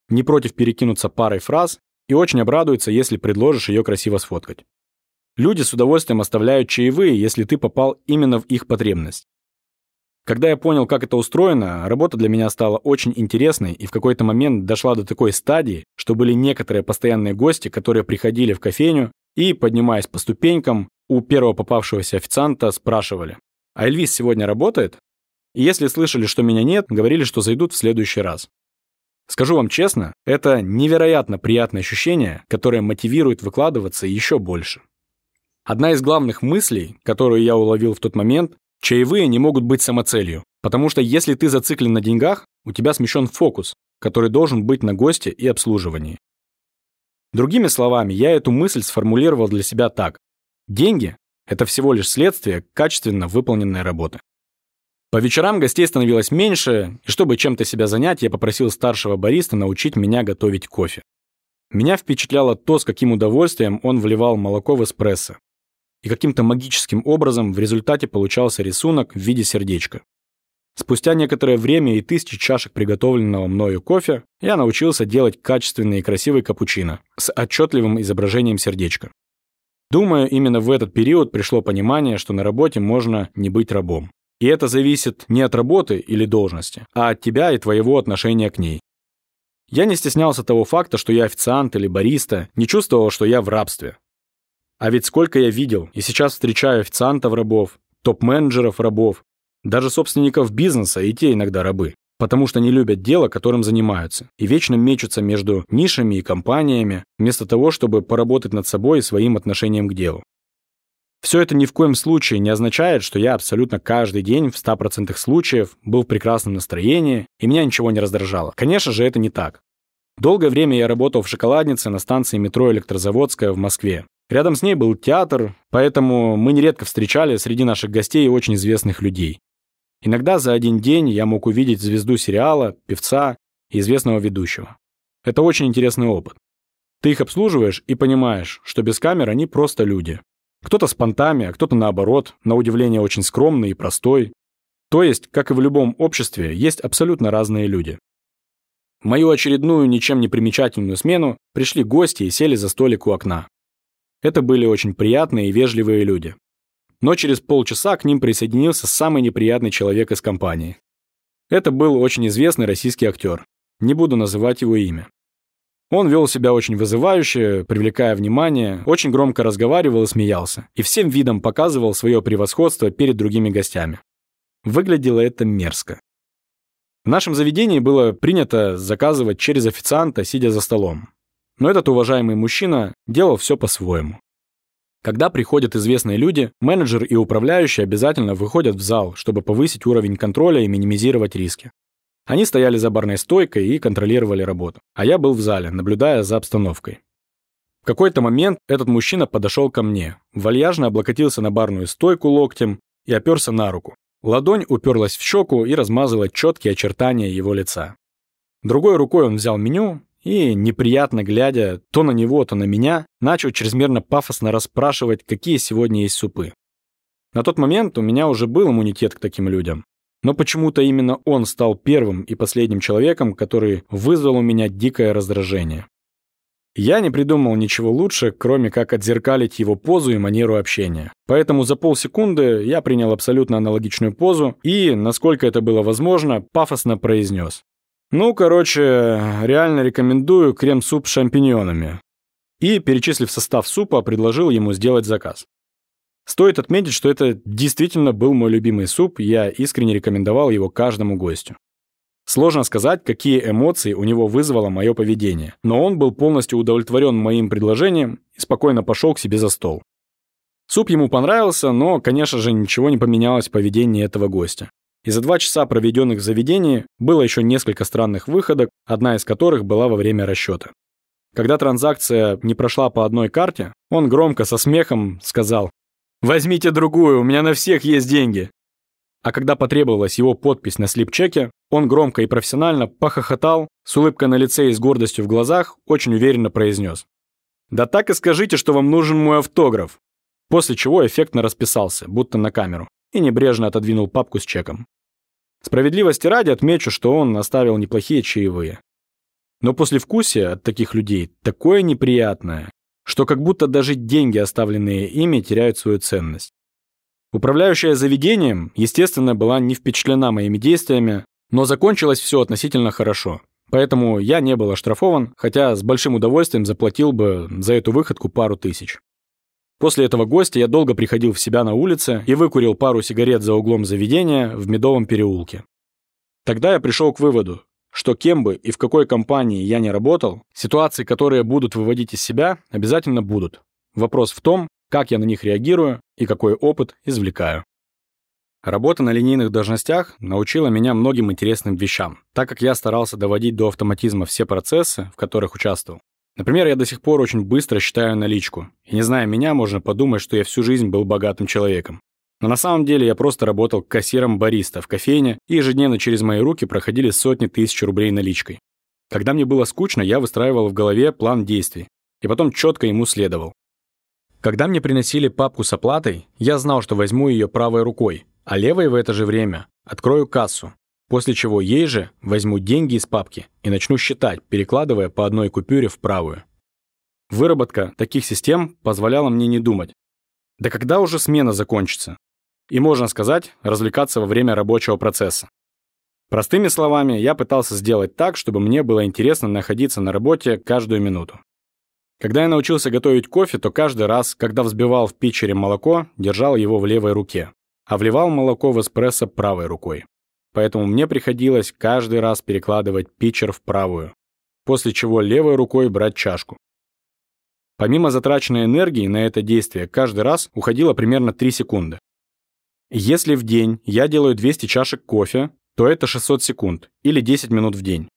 Не против перекинуться парой фраз и очень обрадуется, если предложишь ее красиво сфоткать. Люди с удовольствием оставляют чаевые, если ты попал именно в их потребность. Когда я понял, как это устроено, работа для меня стала очень интересной и в какой-то момент дошла до такой стадии, что были некоторые постоянные гости, которые приходили в кофейню и, поднимаясь по ступенькам, у первого попавшегося официанта спрашивали, «А Эльвис сегодня работает?» И если слышали, что меня нет, говорили, что зайдут в следующий раз. Скажу вам честно, это невероятно приятное ощущение, которое мотивирует выкладываться еще больше. Одна из главных мыслей, которую я уловил в тот момент, чаевые не могут быть самоцелью, потому что если ты зациклен на деньгах, у тебя смещен фокус, который должен быть на госте и обслуживании. Другими словами, я эту мысль сформулировал для себя так. Деньги – это всего лишь следствие качественно выполненной работы. По вечерам гостей становилось меньше, и чтобы чем-то себя занять, я попросил старшего бариста научить меня готовить кофе. Меня впечатляло то, с каким удовольствием он вливал молоко в эспрессо. И каким-то магическим образом в результате получался рисунок в виде сердечка. Спустя некоторое время и тысячи чашек приготовленного мною кофе, я научился делать качественный и красивый капучино с отчетливым изображением сердечка. Думаю, именно в этот период пришло понимание, что на работе можно не быть рабом. И это зависит не от работы или должности, а от тебя и твоего отношения к ней. Я не стеснялся того факта, что я официант или бариста, не чувствовал, что я в рабстве. А ведь сколько я видел, и сейчас встречаю официантов-рабов, топ-менеджеров-рабов, даже собственников бизнеса и те иногда рабы, потому что не любят дело, которым занимаются, и вечно мечутся между нишами и компаниями, вместо того, чтобы поработать над собой и своим отношением к делу. Все это ни в коем случае не означает, что я абсолютно каждый день в 100% случаев был в прекрасном настроении и меня ничего не раздражало. Конечно же, это не так. Долгое время я работал в шоколаднице на станции метро Электрозаводская в Москве, Рядом с ней был театр, поэтому мы нередко встречали среди наших гостей очень известных людей. Иногда за один день я мог увидеть звезду сериала, певца и известного ведущего. Это очень интересный опыт. Ты их обслуживаешь и понимаешь, что без камер они просто люди. Кто-то с понтами, а кто-то наоборот, на удивление очень скромный и простой. То есть, как и в любом обществе, есть абсолютно разные люди. В мою очередную ничем не примечательную смену пришли гости и сели за столик у окна. Это были очень приятные и вежливые люди. Но через полчаса к ним присоединился самый неприятный человек из компании. Это был очень известный российский актер. Не буду называть его имя. Он вел себя очень вызывающе, привлекая внимание, очень громко разговаривал и смеялся, и всем видом показывал свое превосходство перед другими гостями. Выглядело это мерзко. В нашем заведении было принято заказывать через официанта, сидя за столом. Но этот уважаемый мужчина делал все по-своему. Когда приходят известные люди, менеджер и управляющий обязательно выходят в зал, чтобы повысить уровень контроля и минимизировать риски. Они стояли за барной стойкой и контролировали работу, а я был в зале, наблюдая за обстановкой. В какой-то момент этот мужчина подошел ко мне, вальяжно облокотился на барную стойку локтем и оперся на руку. Ладонь уперлась в щеку и размазала четкие очертания его лица. Другой рукой он взял меню и, неприятно глядя то на него, то на меня, начал чрезмерно пафосно расспрашивать, какие сегодня есть супы. На тот момент у меня уже был иммунитет к таким людям. Но почему-то именно он стал первым и последним человеком, который вызвал у меня дикое раздражение. Я не придумал ничего лучше, кроме как отзеркалить его позу и манеру общения. Поэтому за полсекунды я принял абсолютно аналогичную позу и, насколько это было возможно, пафосно произнес. Ну, короче, реально рекомендую крем-суп с шампиньонами. И, перечислив состав супа, предложил ему сделать заказ. Стоит отметить, что это действительно был мой любимый суп, я искренне рекомендовал его каждому гостю. Сложно сказать, какие эмоции у него вызвало мое поведение, но он был полностью удовлетворен моим предложением и спокойно пошел к себе за стол. Суп ему понравился, но, конечно же, ничего не поменялось в поведении этого гостя. И за два часа, проведенных в заведении, было еще несколько странных выходок, одна из которых была во время расчета. Когда транзакция не прошла по одной карте, он громко со смехом сказал «Возьмите другую, у меня на всех есть деньги». А когда потребовалась его подпись на слип-чеке, он громко и профессионально похохотал, с улыбкой на лице и с гордостью в глазах, очень уверенно произнес. «Да так и скажите, что вам нужен мой автограф». После чего эффектно расписался, будто на камеру, и небрежно отодвинул папку с чеком. Справедливости ради отмечу, что он оставил неплохие чаевые. Но послевкусие от таких людей такое неприятное, что как будто даже деньги, оставленные ими, теряют свою ценность. Управляющая заведением, естественно, была не впечатлена моими действиями, но закончилось все относительно хорошо. Поэтому я не был оштрафован, хотя с большим удовольствием заплатил бы за эту выходку пару тысяч. После этого гостя я долго приходил в себя на улице и выкурил пару сигарет за углом заведения в Медовом переулке. Тогда я пришел к выводу, что кем бы и в какой компании я не работал, ситуации, которые будут выводить из себя, обязательно будут. Вопрос в том, как я на них реагирую и какой опыт извлекаю. Работа на линейных должностях научила меня многим интересным вещам, так как я старался доводить до автоматизма все процессы, в которых участвовал. Например, я до сих пор очень быстро считаю наличку, и не зная меня, можно подумать, что я всю жизнь был богатым человеком. Но на самом деле я просто работал кассиром бариста в кофейне, и ежедневно через мои руки проходили сотни тысяч рублей наличкой. Когда мне было скучно, я выстраивал в голове план действий, и потом четко ему следовал. Когда мне приносили папку с оплатой, я знал, что возьму ее правой рукой, а левой в это же время открою кассу, после чего ей же возьму деньги из папки и начну считать, перекладывая по одной купюре в правую. Выработка таких систем позволяла мне не думать. Да когда уже смена закончится? и, можно сказать, развлекаться во время рабочего процесса. Простыми словами, я пытался сделать так, чтобы мне было интересно находиться на работе каждую минуту. Когда я научился готовить кофе, то каждый раз, когда взбивал в питчере молоко, держал его в левой руке, а вливал молоко в эспрессо правой рукой. Поэтому мне приходилось каждый раз перекладывать питчер в правую, после чего левой рукой брать чашку. Помимо затраченной энергии на это действие каждый раз уходило примерно 3 секунды. Если в день я делаю 200 чашек кофе, то это 600 секунд или 10 минут в день.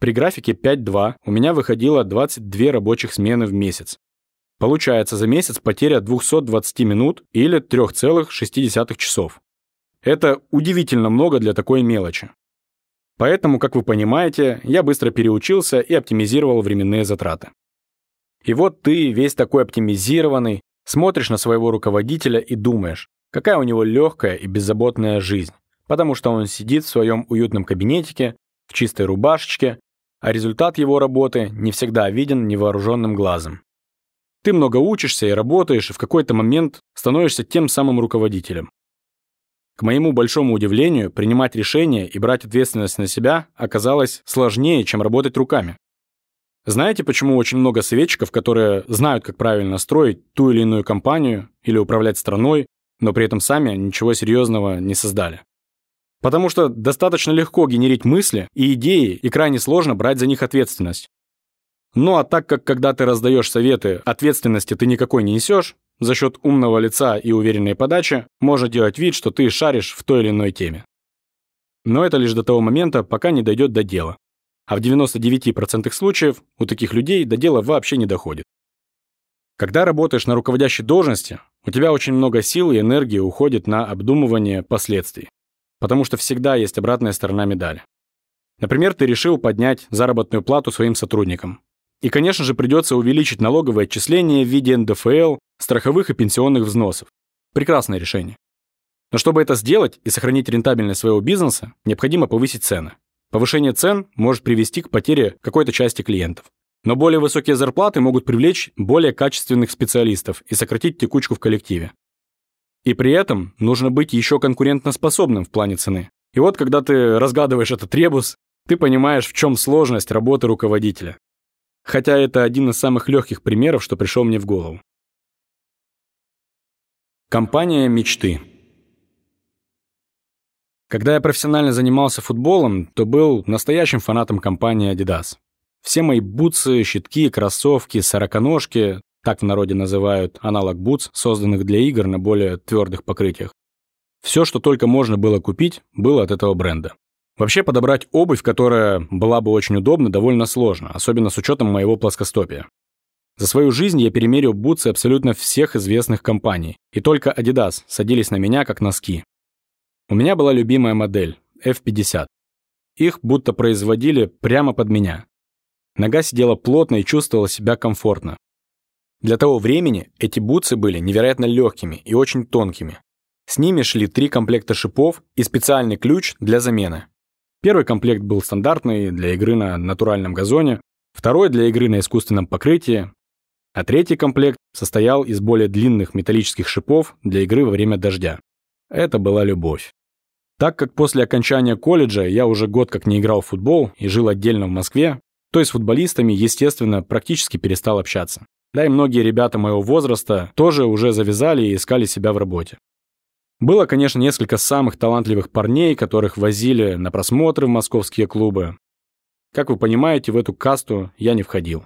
При графике 5-2 у меня выходило 22 рабочих смены в месяц. Получается за месяц потеря 220 минут или 3,6 часов. Это удивительно много для такой мелочи. Поэтому, как вы понимаете, я быстро переучился и оптимизировал временные затраты. И вот ты, весь такой оптимизированный, смотришь на своего руководителя и думаешь, Какая у него легкая и беззаботная жизнь, потому что он сидит в своем уютном кабинетике, в чистой рубашечке, а результат его работы не всегда виден невооруженным глазом. Ты много учишься и работаешь, и в какой-то момент становишься тем самым руководителем. К моему большому удивлению, принимать решения и брать ответственность на себя оказалось сложнее, чем работать руками. Знаете, почему очень много советчиков, которые знают, как правильно строить ту или иную компанию или управлять страной, но при этом сами ничего серьезного не создали. Потому что достаточно легко генерить мысли и идеи, и крайне сложно брать за них ответственность. Ну а так как когда ты раздаешь советы, ответственности ты никакой не несешь, за счет умного лица и уверенной подачи можно делать вид, что ты шаришь в той или иной теме. Но это лишь до того момента, пока не дойдет до дела. А в 99% случаев у таких людей до дела вообще не доходит. Когда работаешь на руководящей должности, у тебя очень много сил и энергии уходит на обдумывание последствий, потому что всегда есть обратная сторона медали. Например, ты решил поднять заработную плату своим сотрудникам. И, конечно же, придется увеличить налоговые отчисления в виде НДФЛ, страховых и пенсионных взносов. Прекрасное решение. Но чтобы это сделать и сохранить рентабельность своего бизнеса, необходимо повысить цены. Повышение цен может привести к потере какой-то части клиентов. Но более высокие зарплаты могут привлечь более качественных специалистов и сократить текучку в коллективе. И при этом нужно быть еще конкурентоспособным в плане цены. И вот когда ты разгадываешь этот ребус, ты понимаешь, в чем сложность работы руководителя. Хотя это один из самых легких примеров, что пришел мне в голову. Компания мечты. Когда я профессионально занимался футболом, то был настоящим фанатом компании Adidas. Все мои бутсы, щитки, кроссовки, сороконожки, так в народе называют аналог бутс, созданных для игр на более твердых покрытиях. Все, что только можно было купить, было от этого бренда. Вообще подобрать обувь, которая была бы очень удобна, довольно сложно, особенно с учетом моего плоскостопия. За свою жизнь я перемерил бутсы абсолютно всех известных компаний, и только Adidas садились на меня как носки. У меня была любимая модель F50. Их будто производили прямо под меня. Нога сидела плотно и чувствовала себя комфортно. Для того времени эти бутсы были невероятно легкими и очень тонкими. С ними шли три комплекта шипов и специальный ключ для замены. Первый комплект был стандартный для игры на натуральном газоне, второй для игры на искусственном покрытии, а третий комплект состоял из более длинных металлических шипов для игры во время дождя. Это была любовь. Так как после окончания колледжа я уже год как не играл в футбол и жил отдельно в Москве, то и с футболистами, естественно, практически перестал общаться. Да и многие ребята моего возраста тоже уже завязали и искали себя в работе. Было, конечно, несколько самых талантливых парней, которых возили на просмотры в московские клубы. Как вы понимаете, в эту касту я не входил.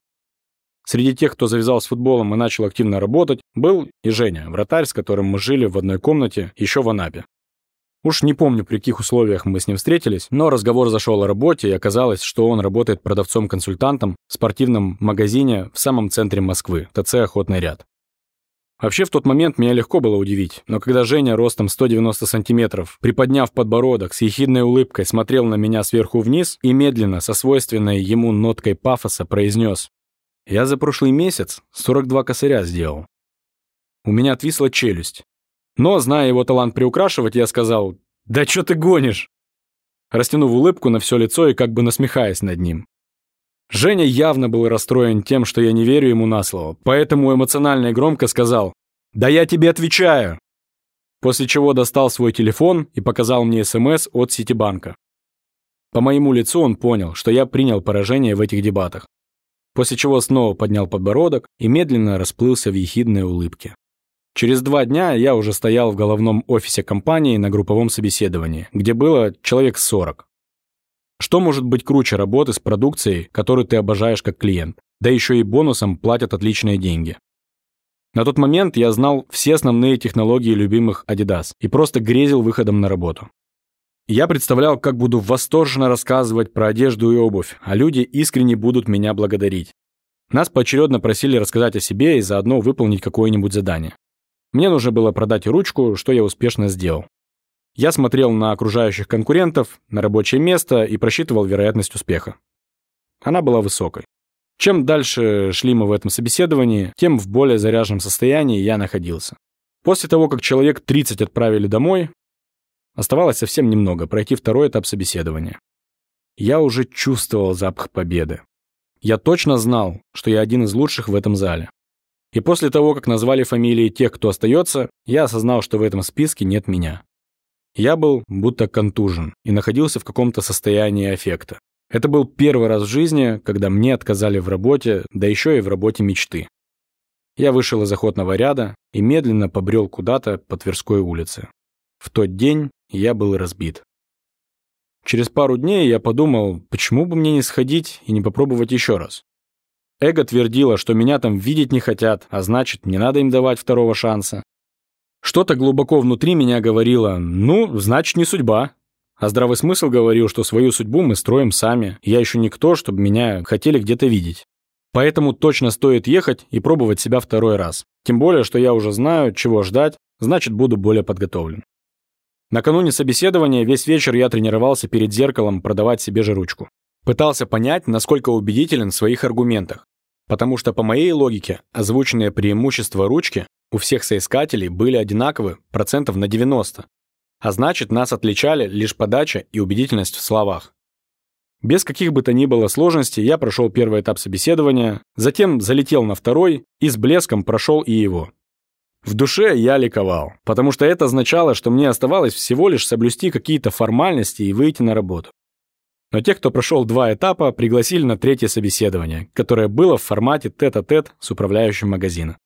Среди тех, кто завязал с футболом и начал активно работать, был и Женя, вратарь, с которым мы жили в одной комнате еще в Анапе. Уж не помню, при каких условиях мы с ним встретились, но разговор зашел о работе, и оказалось, что он работает продавцом-консультантом в спортивном магазине в самом центре Москвы, ТЦ «Охотный ряд». Вообще, в тот момент меня легко было удивить, но когда Женя ростом 190 сантиметров, приподняв подбородок, с ехидной улыбкой смотрел на меня сверху вниз и медленно, со свойственной ему ноткой пафоса, произнес «Я за прошлый месяц 42 косаря сделал». У меня отвисла челюсть. Но, зная его талант приукрашивать, я сказал «Да чё ты гонишь?» Растянув улыбку на все лицо и как бы насмехаясь над ним. Женя явно был расстроен тем, что я не верю ему на слово, поэтому эмоционально и громко сказал «Да я тебе отвечаю!» После чего достал свой телефон и показал мне СМС от Ситибанка. По моему лицу он понял, что я принял поражение в этих дебатах. После чего снова поднял подбородок и медленно расплылся в ехидной улыбке. Через два дня я уже стоял в головном офисе компании на групповом собеседовании, где было человек 40. Что может быть круче работы с продукцией, которую ты обожаешь как клиент? Да еще и бонусом платят отличные деньги. На тот момент я знал все основные технологии любимых Adidas и просто грезил выходом на работу. Я представлял, как буду восторженно рассказывать про одежду и обувь, а люди искренне будут меня благодарить. Нас поочередно просили рассказать о себе и заодно выполнить какое-нибудь задание. Мне нужно было продать ручку, что я успешно сделал. Я смотрел на окружающих конкурентов, на рабочее место и просчитывал вероятность успеха. Она была высокой. Чем дальше шли мы в этом собеседовании, тем в более заряженном состоянии я находился. После того, как человек 30 отправили домой, оставалось совсем немного пройти второй этап собеседования. Я уже чувствовал запах победы. Я точно знал, что я один из лучших в этом зале. И после того, как назвали фамилии тех, кто остается, я осознал, что в этом списке нет меня. Я был будто контужен и находился в каком-то состоянии аффекта. Это был первый раз в жизни, когда мне отказали в работе, да еще и в работе мечты. Я вышел из охотного ряда и медленно побрел куда-то по Тверской улице. В тот день я был разбит. Через пару дней я подумал, почему бы мне не сходить и не попробовать еще раз. Эго твердило, что меня там видеть не хотят, а значит, не надо им давать второго шанса. Что-то глубоко внутри меня говорило «ну, значит, не судьба». А здравый смысл говорил, что свою судьбу мы строим сами. Я еще никто, чтобы меня хотели где-то видеть. Поэтому точно стоит ехать и пробовать себя второй раз. Тем более, что я уже знаю, чего ждать, значит, буду более подготовлен. Накануне собеседования весь вечер я тренировался перед зеркалом продавать себе же ручку. Пытался понять, насколько убедителен в своих аргументах. Потому что по моей логике озвученные преимущества ручки у всех соискателей были одинаковы процентов на 90, а значит, нас отличали лишь подача и убедительность в словах. Без каких бы то ни было сложностей я прошел первый этап собеседования, затем залетел на второй и с блеском прошел и его. В душе я ликовал, потому что это означало, что мне оставалось всего лишь соблюсти какие-то формальности и выйти на работу. Но те, кто прошел два этапа, пригласили на третье собеседование, которое было в формате тет-а-тет -тет с управляющим магазина.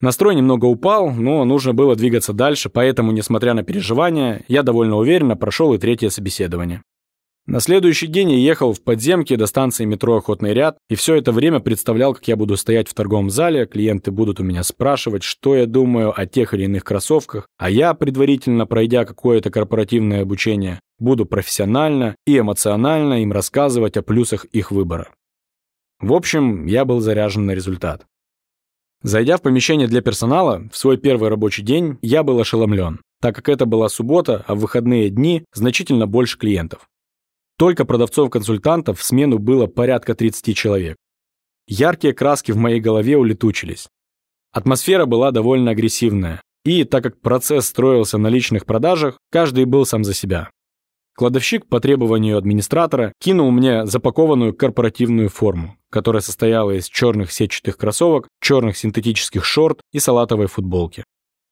Настрой немного упал, но нужно было двигаться дальше, поэтому, несмотря на переживания, я довольно уверенно прошел и третье собеседование. На следующий день я ехал в подземке до станции метро «Охотный ряд», и все это время представлял, как я буду стоять в торговом зале, клиенты будут у меня спрашивать, что я думаю о тех или иных кроссовках, а я, предварительно пройдя какое-то корпоративное обучение, буду профессионально и эмоционально им рассказывать о плюсах их выбора. В общем, я был заряжен на результат. Зайдя в помещение для персонала, в свой первый рабочий день я был ошеломлен, так как это была суббота, а в выходные дни значительно больше клиентов. Только продавцов-консультантов в смену было порядка 30 человек. Яркие краски в моей голове улетучились. Атмосфера была довольно агрессивная, и так как процесс строился на личных продажах, каждый был сам за себя. Кладовщик по требованию администратора кинул мне запакованную корпоративную форму, которая состояла из черных сетчатых кроссовок, черных синтетических шорт и салатовой футболки.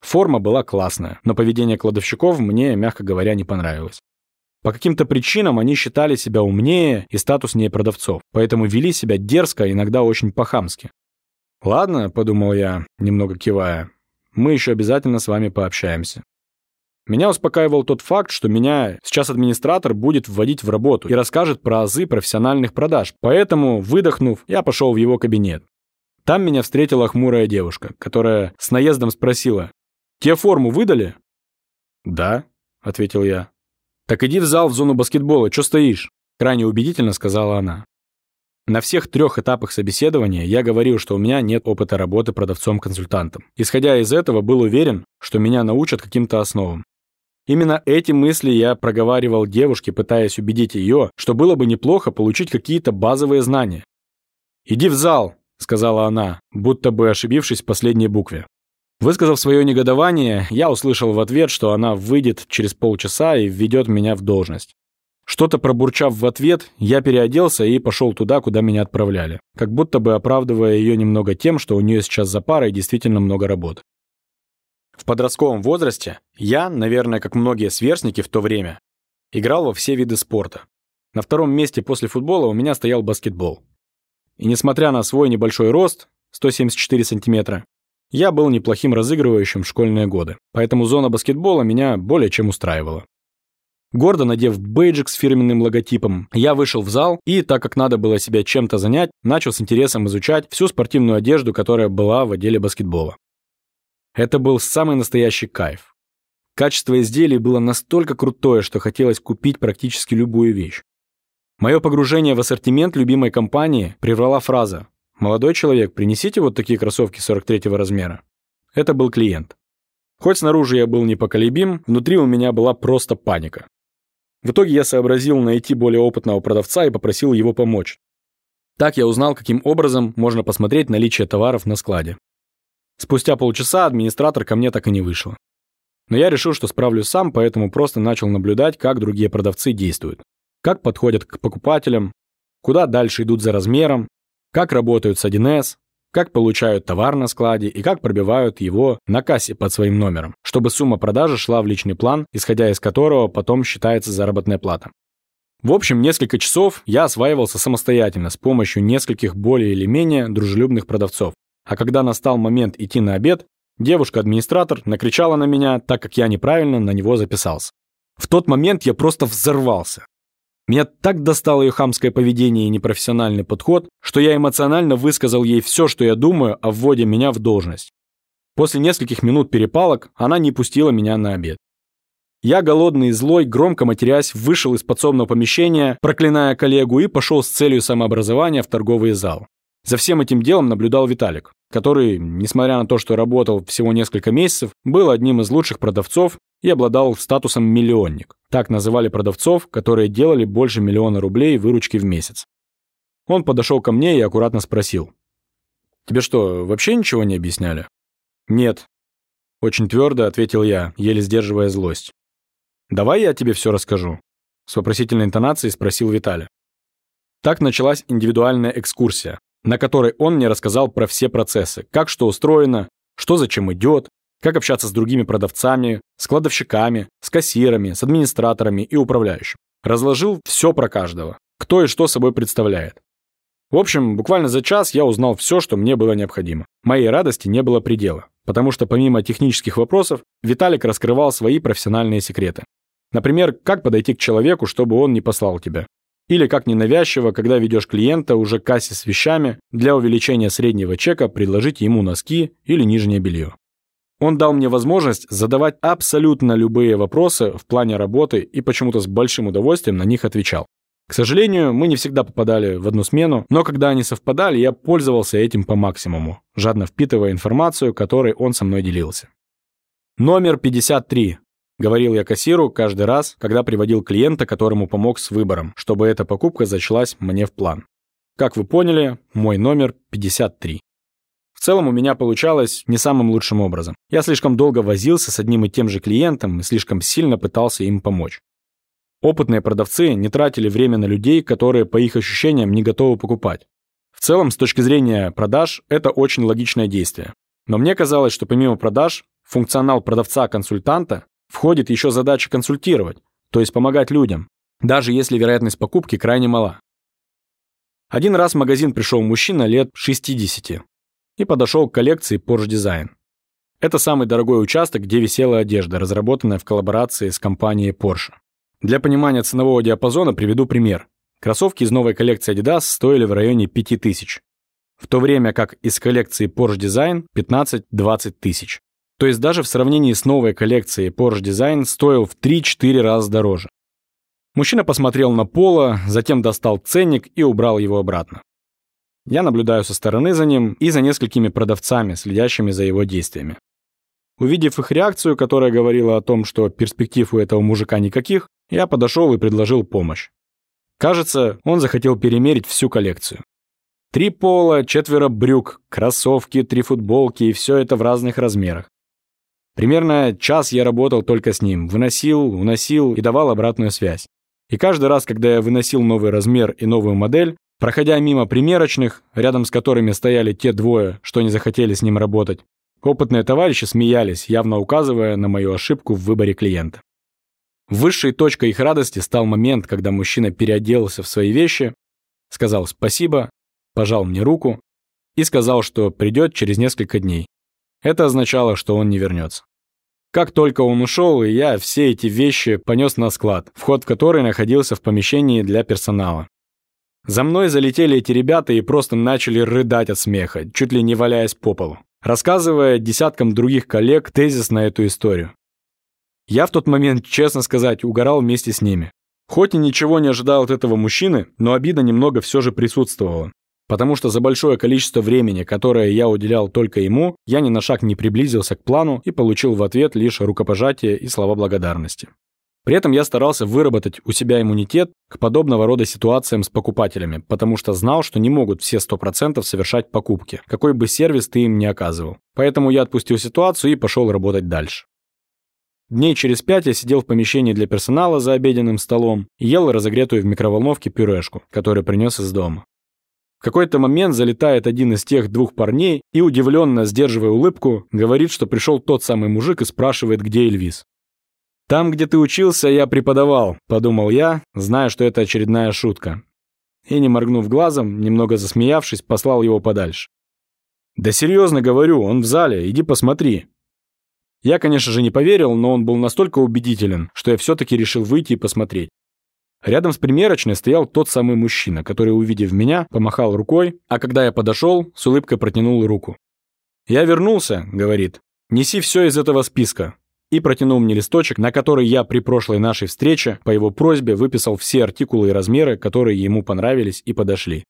Форма была классная, но поведение кладовщиков мне, мягко говоря, не понравилось. По каким-то причинам они считали себя умнее и статуснее продавцов, поэтому вели себя дерзко, иногда очень по-хамски. «Ладно», — подумал я, немного кивая, — «мы еще обязательно с вами пообщаемся». Меня успокаивал тот факт, что меня сейчас администратор будет вводить в работу и расскажет про азы профессиональных продаж, поэтому, выдохнув, я пошел в его кабинет. Там меня встретила хмурая девушка, которая с наездом спросила, «Те форму выдали?» «Да», — ответил я. «Так иди в зал в зону баскетбола, что стоишь?» Крайне убедительно сказала она. На всех трех этапах собеседования я говорил, что у меня нет опыта работы продавцом-консультантом. Исходя из этого, был уверен, что меня научат каким-то основам. Именно эти мысли я проговаривал девушке, пытаясь убедить ее, что было бы неплохо получить какие-то базовые знания. «Иди в зал», — сказала она, будто бы ошибившись в последней букве. Высказав свое негодование, я услышал в ответ, что она выйдет через полчаса и введет меня в должность. Что-то пробурчав в ответ, я переоделся и пошел туда, куда меня отправляли, как будто бы оправдывая ее немного тем, что у нее сейчас за парой действительно много работы. В подростковом возрасте я, наверное, как многие сверстники в то время, играл во все виды спорта. На втором месте после футбола у меня стоял баскетбол. И несмотря на свой небольшой рост, 174 сантиметра, я был неплохим разыгрывающим в школьные годы, поэтому зона баскетбола меня более чем устраивала. Гордо надев бейджик с фирменным логотипом, я вышел в зал и, так как надо было себя чем-то занять, начал с интересом изучать всю спортивную одежду, которая была в отделе баскетбола. Это был самый настоящий кайф. Качество изделий было настолько крутое, что хотелось купить практически любую вещь. Мое погружение в ассортимент любимой компании прервала фраза «Молодой человек, принесите вот такие кроссовки 43 размера». Это был клиент. Хоть снаружи я был непоколебим, внутри у меня была просто паника. В итоге я сообразил найти более опытного продавца и попросил его помочь. Так я узнал, каким образом можно посмотреть наличие товаров на складе. Спустя полчаса администратор ко мне так и не вышел. Но я решил, что справлюсь сам, поэтому просто начал наблюдать, как другие продавцы действуют. Как подходят к покупателям, куда дальше идут за размером, как работают с 1С, как получают товар на складе и как пробивают его на кассе под своим номером, чтобы сумма продажи шла в личный план, исходя из которого потом считается заработная плата. В общем, несколько часов я осваивался самостоятельно с помощью нескольких более или менее дружелюбных продавцов. А когда настал момент идти на обед, девушка-администратор накричала на меня, так как я неправильно на него записался. В тот момент я просто взорвался. Меня так достало ее хамское поведение и непрофессиональный подход, что я эмоционально высказал ей все, что я думаю о вводе меня в должность. После нескольких минут перепалок она не пустила меня на обед. Я, голодный и злой, громко матерясь, вышел из подсобного помещения, проклиная коллегу, и пошел с целью самообразования в торговый зал. За всем этим делом наблюдал Виталик, который, несмотря на то, что работал всего несколько месяцев, был одним из лучших продавцов и обладал статусом «миллионник». Так называли продавцов, которые делали больше миллиона рублей выручки в месяц. Он подошел ко мне и аккуратно спросил. «Тебе что, вообще ничего не объясняли?» «Нет», — очень твердо ответил я, еле сдерживая злость. «Давай я тебе все расскажу», — с вопросительной интонацией спросил Виталий. Так началась индивидуальная экскурсия, на которой он мне рассказал про все процессы, как что устроено, что зачем идет, как общаться с другими продавцами, с кладовщиками, с кассирами, с администраторами и управляющим. Разложил все про каждого, кто и что собой представляет. В общем, буквально за час я узнал все, что мне было необходимо. Моей радости не было предела, потому что помимо технических вопросов, Виталик раскрывал свои профессиональные секреты. Например, как подойти к человеку, чтобы он не послал тебя. Или как ненавязчиво, когда ведешь клиента уже к кассе с вещами, для увеличения среднего чека предложить ему носки или нижнее белье. Он дал мне возможность задавать абсолютно любые вопросы в плане работы и почему-то с большим удовольствием на них отвечал. К сожалению, мы не всегда попадали в одну смену, но когда они совпадали, я пользовался этим по максимуму, жадно впитывая информацию, которой он со мной делился. Номер 53. Говорил я кассиру каждый раз, когда приводил клиента, которому помог с выбором, чтобы эта покупка зачлась мне в план. Как вы поняли, мой номер 53. В целом у меня получалось не самым лучшим образом. Я слишком долго возился с одним и тем же клиентом и слишком сильно пытался им помочь. Опытные продавцы не тратили время на людей, которые, по их ощущениям, не готовы покупать. В целом, с точки зрения продаж, это очень логичное действие. Но мне казалось, что помимо продаж, функционал продавца-консультанта входит еще задача консультировать, то есть помогать людям, даже если вероятность покупки крайне мала. Один раз в магазин пришел мужчина лет 60 и подошел к коллекции Porsche Design. Это самый дорогой участок, где висела одежда, разработанная в коллаборации с компанией Porsche. Для понимания ценового диапазона приведу пример. Кроссовки из новой коллекции Adidas стоили в районе 5000, в то время как из коллекции Porsche Design 15-20 тысяч. То есть даже в сравнении с новой коллекцией Porsche Design стоил в 3-4 раза дороже. Мужчина посмотрел на Пола, затем достал ценник и убрал его обратно. Я наблюдаю со стороны за ним и за несколькими продавцами, следящими за его действиями. Увидев их реакцию, которая говорила о том, что перспектив у этого мужика никаких, я подошел и предложил помощь. Кажется, он захотел перемерить всю коллекцию. Три пола, четверо брюк, кроссовки, три футболки и все это в разных размерах. Примерно час я работал только с ним, выносил, уносил и давал обратную связь. И каждый раз, когда я выносил новый размер и новую модель, проходя мимо примерочных, рядом с которыми стояли те двое, что не захотели с ним работать, опытные товарищи смеялись, явно указывая на мою ошибку в выборе клиента. Высшей точкой их радости стал момент, когда мужчина переоделся в свои вещи, сказал спасибо, пожал мне руку и сказал, что придет через несколько дней. Это означало, что он не вернется. Как только он ушел, и я все эти вещи понес на склад, вход в который находился в помещении для персонала. За мной залетели эти ребята и просто начали рыдать от смеха, чуть ли не валяясь по полу, рассказывая десяткам других коллег тезис на эту историю. Я в тот момент, честно сказать, угорал вместе с ними. Хоть и ничего не ожидал от этого мужчины, но обида немного все же присутствовала. Потому что за большое количество времени, которое я уделял только ему, я ни на шаг не приблизился к плану и получил в ответ лишь рукопожатие и слова благодарности. При этом я старался выработать у себя иммунитет к подобного рода ситуациям с покупателями, потому что знал, что не могут все 100% совершать покупки, какой бы сервис ты им ни оказывал. Поэтому я отпустил ситуацию и пошел работать дальше. Дней через пять я сидел в помещении для персонала за обеденным столом и ел разогретую в микроволновке пюрешку, которую принес из дома. В какой-то момент залетает один из тех двух парней и, удивленно сдерживая улыбку, говорит, что пришел тот самый мужик и спрашивает, где Эльвис. «Там, где ты учился, я преподавал», — подумал я, зная, что это очередная шутка. И, не моргнув глазом, немного засмеявшись, послал его подальше. «Да серьезно говорю, он в зале, иди посмотри», я, конечно же, не поверил, но он был настолько убедителен, что я все-таки решил выйти и посмотреть. Рядом с примерочной стоял тот самый мужчина, который, увидев меня, помахал рукой, а когда я подошел, с улыбкой протянул руку. «Я вернулся», — говорит, — «неси все из этого списка». И протянул мне листочек, на который я при прошлой нашей встрече по его просьбе выписал все артикулы и размеры, которые ему понравились и подошли.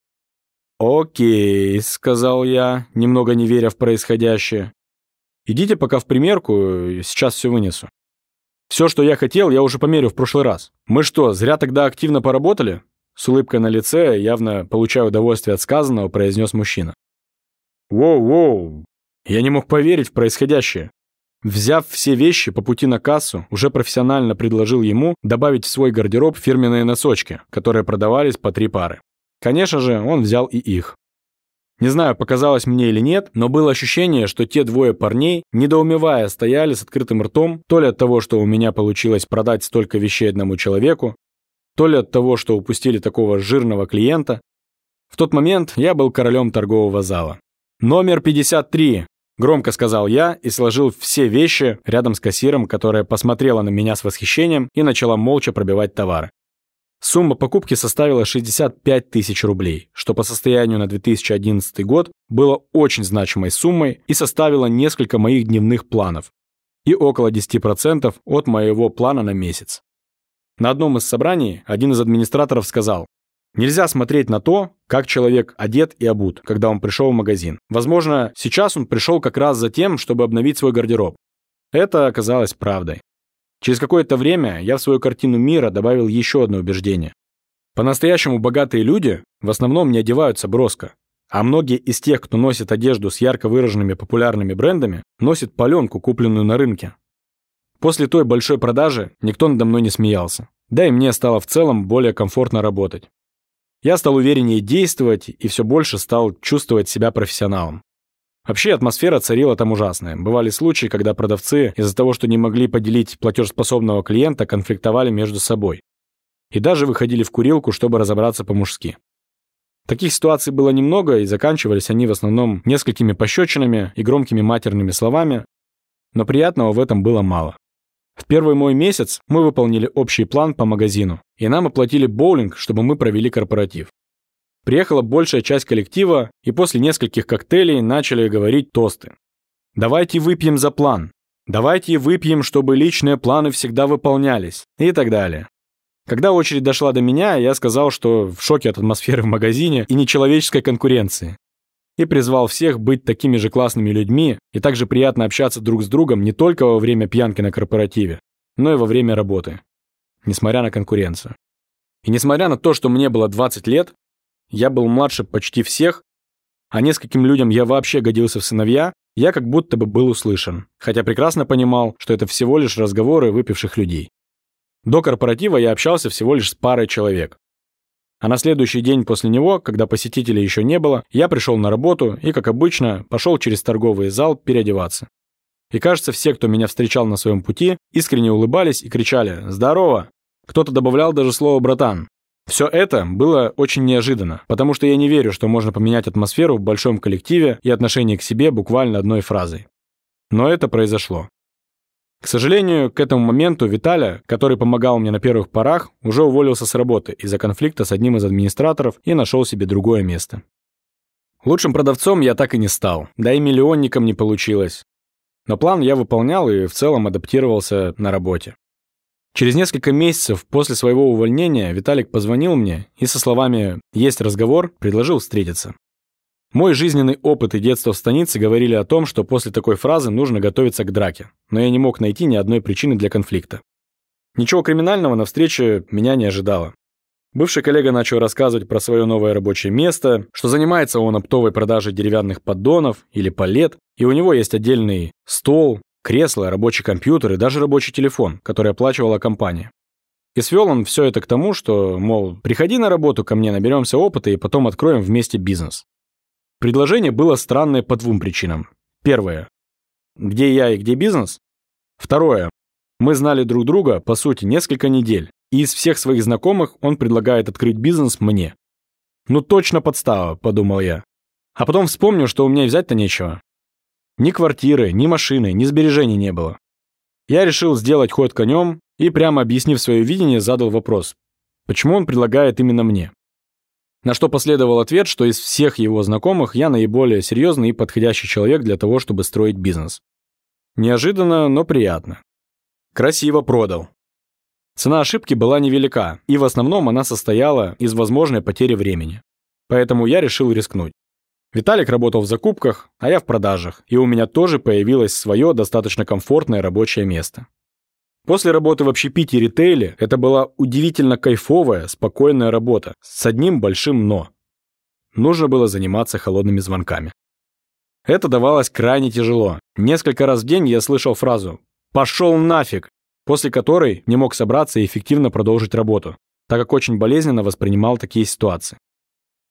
«Окей», — сказал я, немного не веря в происходящее. Идите пока в примерку, сейчас все вынесу. Все, что я хотел, я уже померил в прошлый раз. Мы что, зря тогда активно поработали? С улыбкой на лице, явно получая удовольствие от сказанного, произнес мужчина. Воу-воу. Я не мог поверить в происходящее. Взяв все вещи по пути на кассу, уже профессионально предложил ему добавить в свой гардероб фирменные носочки, которые продавались по три пары. Конечно же, он взял и их. Не знаю, показалось мне или нет, но было ощущение, что те двое парней, недоумевая, стояли с открытым ртом, то ли от того, что у меня получилось продать столько вещей одному человеку, то ли от того, что упустили такого жирного клиента. В тот момент я был королем торгового зала. «Номер 53!» – громко сказал я и сложил все вещи рядом с кассиром, которая посмотрела на меня с восхищением и начала молча пробивать товары. Сумма покупки составила 65 тысяч рублей, что по состоянию на 2011 год было очень значимой суммой и составило несколько моих дневных планов и около 10% от моего плана на месяц. На одном из собраний один из администраторов сказал, Нельзя смотреть на то, как человек одет и обут, когда он пришел в магазин. Возможно, сейчас он пришел как раз за тем, чтобы обновить свой гардероб. Это оказалось правдой. Через какое-то время я в свою картину мира добавил еще одно убеждение. По-настоящему богатые люди в основном не одеваются броско, а многие из тех, кто носит одежду с ярко выраженными популярными брендами, носят паленку, купленную на рынке. После той большой продажи никто надо мной не смеялся. Да и мне стало в целом более комфортно работать. Я стал увереннее действовать и все больше стал чувствовать себя профессионалом. Вообще атмосфера царила там ужасная. Бывали случаи, когда продавцы из-за того, что не могли поделить платежеспособного клиента, конфликтовали между собой. И даже выходили в курилку, чтобы разобраться по-мужски. Таких ситуаций было немного, и заканчивались они в основном несколькими пощечинами и громкими матерными словами, но приятного в этом было мало. В первый мой месяц мы выполнили общий план по магазину, и нам оплатили боулинг, чтобы мы провели корпоратив. Приехала большая часть коллектива, и после нескольких коктейлей начали говорить тосты. «Давайте выпьем за план», «Давайте выпьем, чтобы личные планы всегда выполнялись» и так далее. Когда очередь дошла до меня, я сказал, что в шоке от атмосферы в магазине и нечеловеческой конкуренции и призвал всех быть такими же классными людьми и также приятно общаться друг с другом не только во время пьянки на корпоративе, но и во время работы, несмотря на конкуренцию. И несмотря на то, что мне было 20 лет, я был младше почти всех, а нескольким людям я вообще годился в сыновья, я как будто бы был услышан, хотя прекрасно понимал, что это всего лишь разговоры выпивших людей. До корпоратива я общался всего лишь с парой человек. А на следующий день после него, когда посетителей еще не было, я пришел на работу и, как обычно, пошел через торговый зал переодеваться. И кажется, все, кто меня встречал на своем пути, искренне улыбались и кричали «Здорово!». Кто-то добавлял даже слово «братан». Все это было очень неожиданно, потому что я не верю, что можно поменять атмосферу в большом коллективе и отношение к себе буквально одной фразой. Но это произошло. К сожалению, к этому моменту Виталя, который помогал мне на первых порах, уже уволился с работы из-за конфликта с одним из администраторов и нашел себе другое место. Лучшим продавцом я так и не стал, да и миллионником не получилось. Но план я выполнял и в целом адаптировался на работе. Через несколько месяцев после своего увольнения Виталик позвонил мне и со словами «Есть разговор» предложил встретиться. Мой жизненный опыт и детство в станице говорили о том, что после такой фразы нужно готовиться к драке, но я не мог найти ни одной причины для конфликта. Ничего криминального на встрече меня не ожидало. Бывший коллега начал рассказывать про свое новое рабочее место, что занимается он оптовой продажей деревянных поддонов или палет, и у него есть отдельный стол, кресло, рабочий компьютер и даже рабочий телефон, который оплачивала компания. И свел он все это к тому, что, мол, приходи на работу ко мне, наберемся опыта и потом откроем вместе бизнес. Предложение было странное по двум причинам. Первое. Где я и где бизнес? Второе. Мы знали друг друга, по сути, несколько недель, и из всех своих знакомых он предлагает открыть бизнес мне. «Ну точно подстава», – подумал я. А потом вспомнил, что у меня взять-то нечего. Ни квартиры, ни машины, ни сбережений не было. Я решил сделать ход конем и, прямо объяснив свое видение, задал вопрос, почему он предлагает именно мне. На что последовал ответ, что из всех его знакомых я наиболее серьезный и подходящий человек для того, чтобы строить бизнес. Неожиданно, но приятно. Красиво продал. Цена ошибки была невелика, и в основном она состояла из возможной потери времени. Поэтому я решил рискнуть. Виталик работал в закупках, а я в продажах, и у меня тоже появилось свое достаточно комфортное рабочее место. После работы в общепите и ритейле это была удивительно кайфовая, спокойная работа с одним большим «но». Нужно было заниматься холодными звонками. Это давалось крайне тяжело. Несколько раз в день я слышал фразу «пошел нафиг», после которой не мог собраться и эффективно продолжить работу, так как очень болезненно воспринимал такие ситуации.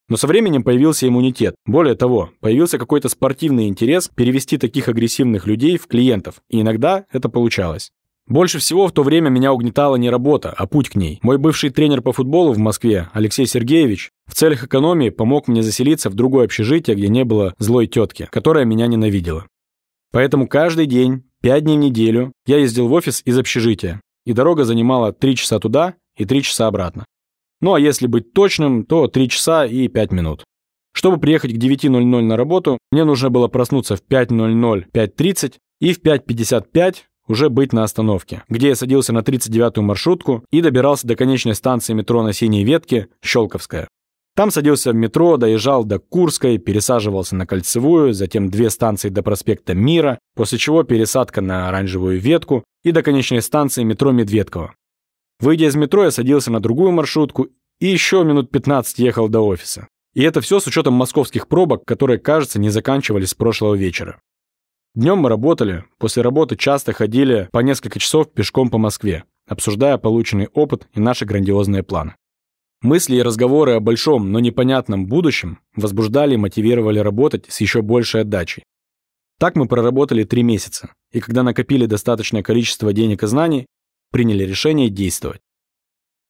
Но со временем появился иммунитет. Более того, появился какой-то спортивный интерес перевести таких агрессивных людей в клиентов, и иногда это получалось. Больше всего в то время меня угнетала не работа, а путь к ней. Мой бывший тренер по футболу в Москве, Алексей Сергеевич, в целях экономии помог мне заселиться в другое общежитие, где не было злой тетки, которая меня ненавидела. Поэтому каждый день, пять дней в неделю, я ездил в офис из общежития, и дорога занимала 3 часа туда и 3 часа обратно. Ну а если быть точным, то 3 часа и 5 минут. Чтобы приехать к 9.00 на работу, мне нужно было проснуться в 5.00, 5.30 и в 5.55 уже быть на остановке, где я садился на 39-ю маршрутку и добирался до конечной станции метро на Синей Ветке, Щелковская. Там садился в метро, доезжал до Курской, пересаживался на Кольцевую, затем две станции до проспекта Мира, после чего пересадка на Оранжевую Ветку и до конечной станции метро Медведково. Выйдя из метро, я садился на другую маршрутку и еще минут 15 ехал до офиса. И это все с учетом московских пробок, которые, кажется, не заканчивались с прошлого вечера. Днем мы работали, после работы часто ходили по несколько часов пешком по Москве, обсуждая полученный опыт и наши грандиозные планы. Мысли и разговоры о большом, но непонятном будущем возбуждали и мотивировали работать с еще большей отдачей. Так мы проработали три месяца, и когда накопили достаточное количество денег и знаний, приняли решение действовать.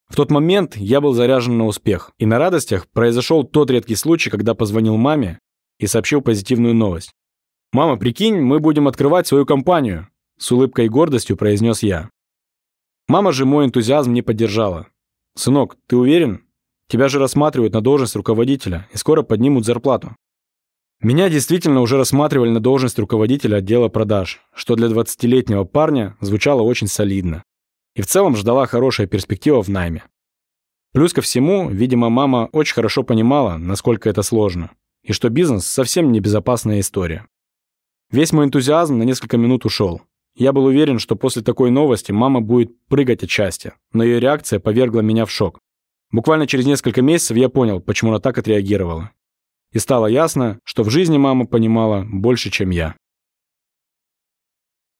В тот момент я был заряжен на успех, и на радостях произошел тот редкий случай, когда позвонил маме и сообщил позитивную новость. «Мама, прикинь, мы будем открывать свою компанию», с улыбкой и гордостью произнес я. Мама же мой энтузиазм не поддержала. «Сынок, ты уверен? Тебя же рассматривают на должность руководителя и скоро поднимут зарплату». Меня действительно уже рассматривали на должность руководителя отдела продаж, что для 20-летнего парня звучало очень солидно. И в целом ждала хорошая перспектива в найме. Плюс ко всему, видимо, мама очень хорошо понимала, насколько это сложно, и что бизнес совсем не безопасная история. Весь мой энтузиазм на несколько минут ушел. Я был уверен, что после такой новости мама будет прыгать от счастья, но ее реакция повергла меня в шок. Буквально через несколько месяцев я понял, почему она так отреагировала. И стало ясно, что в жизни мама понимала больше, чем я.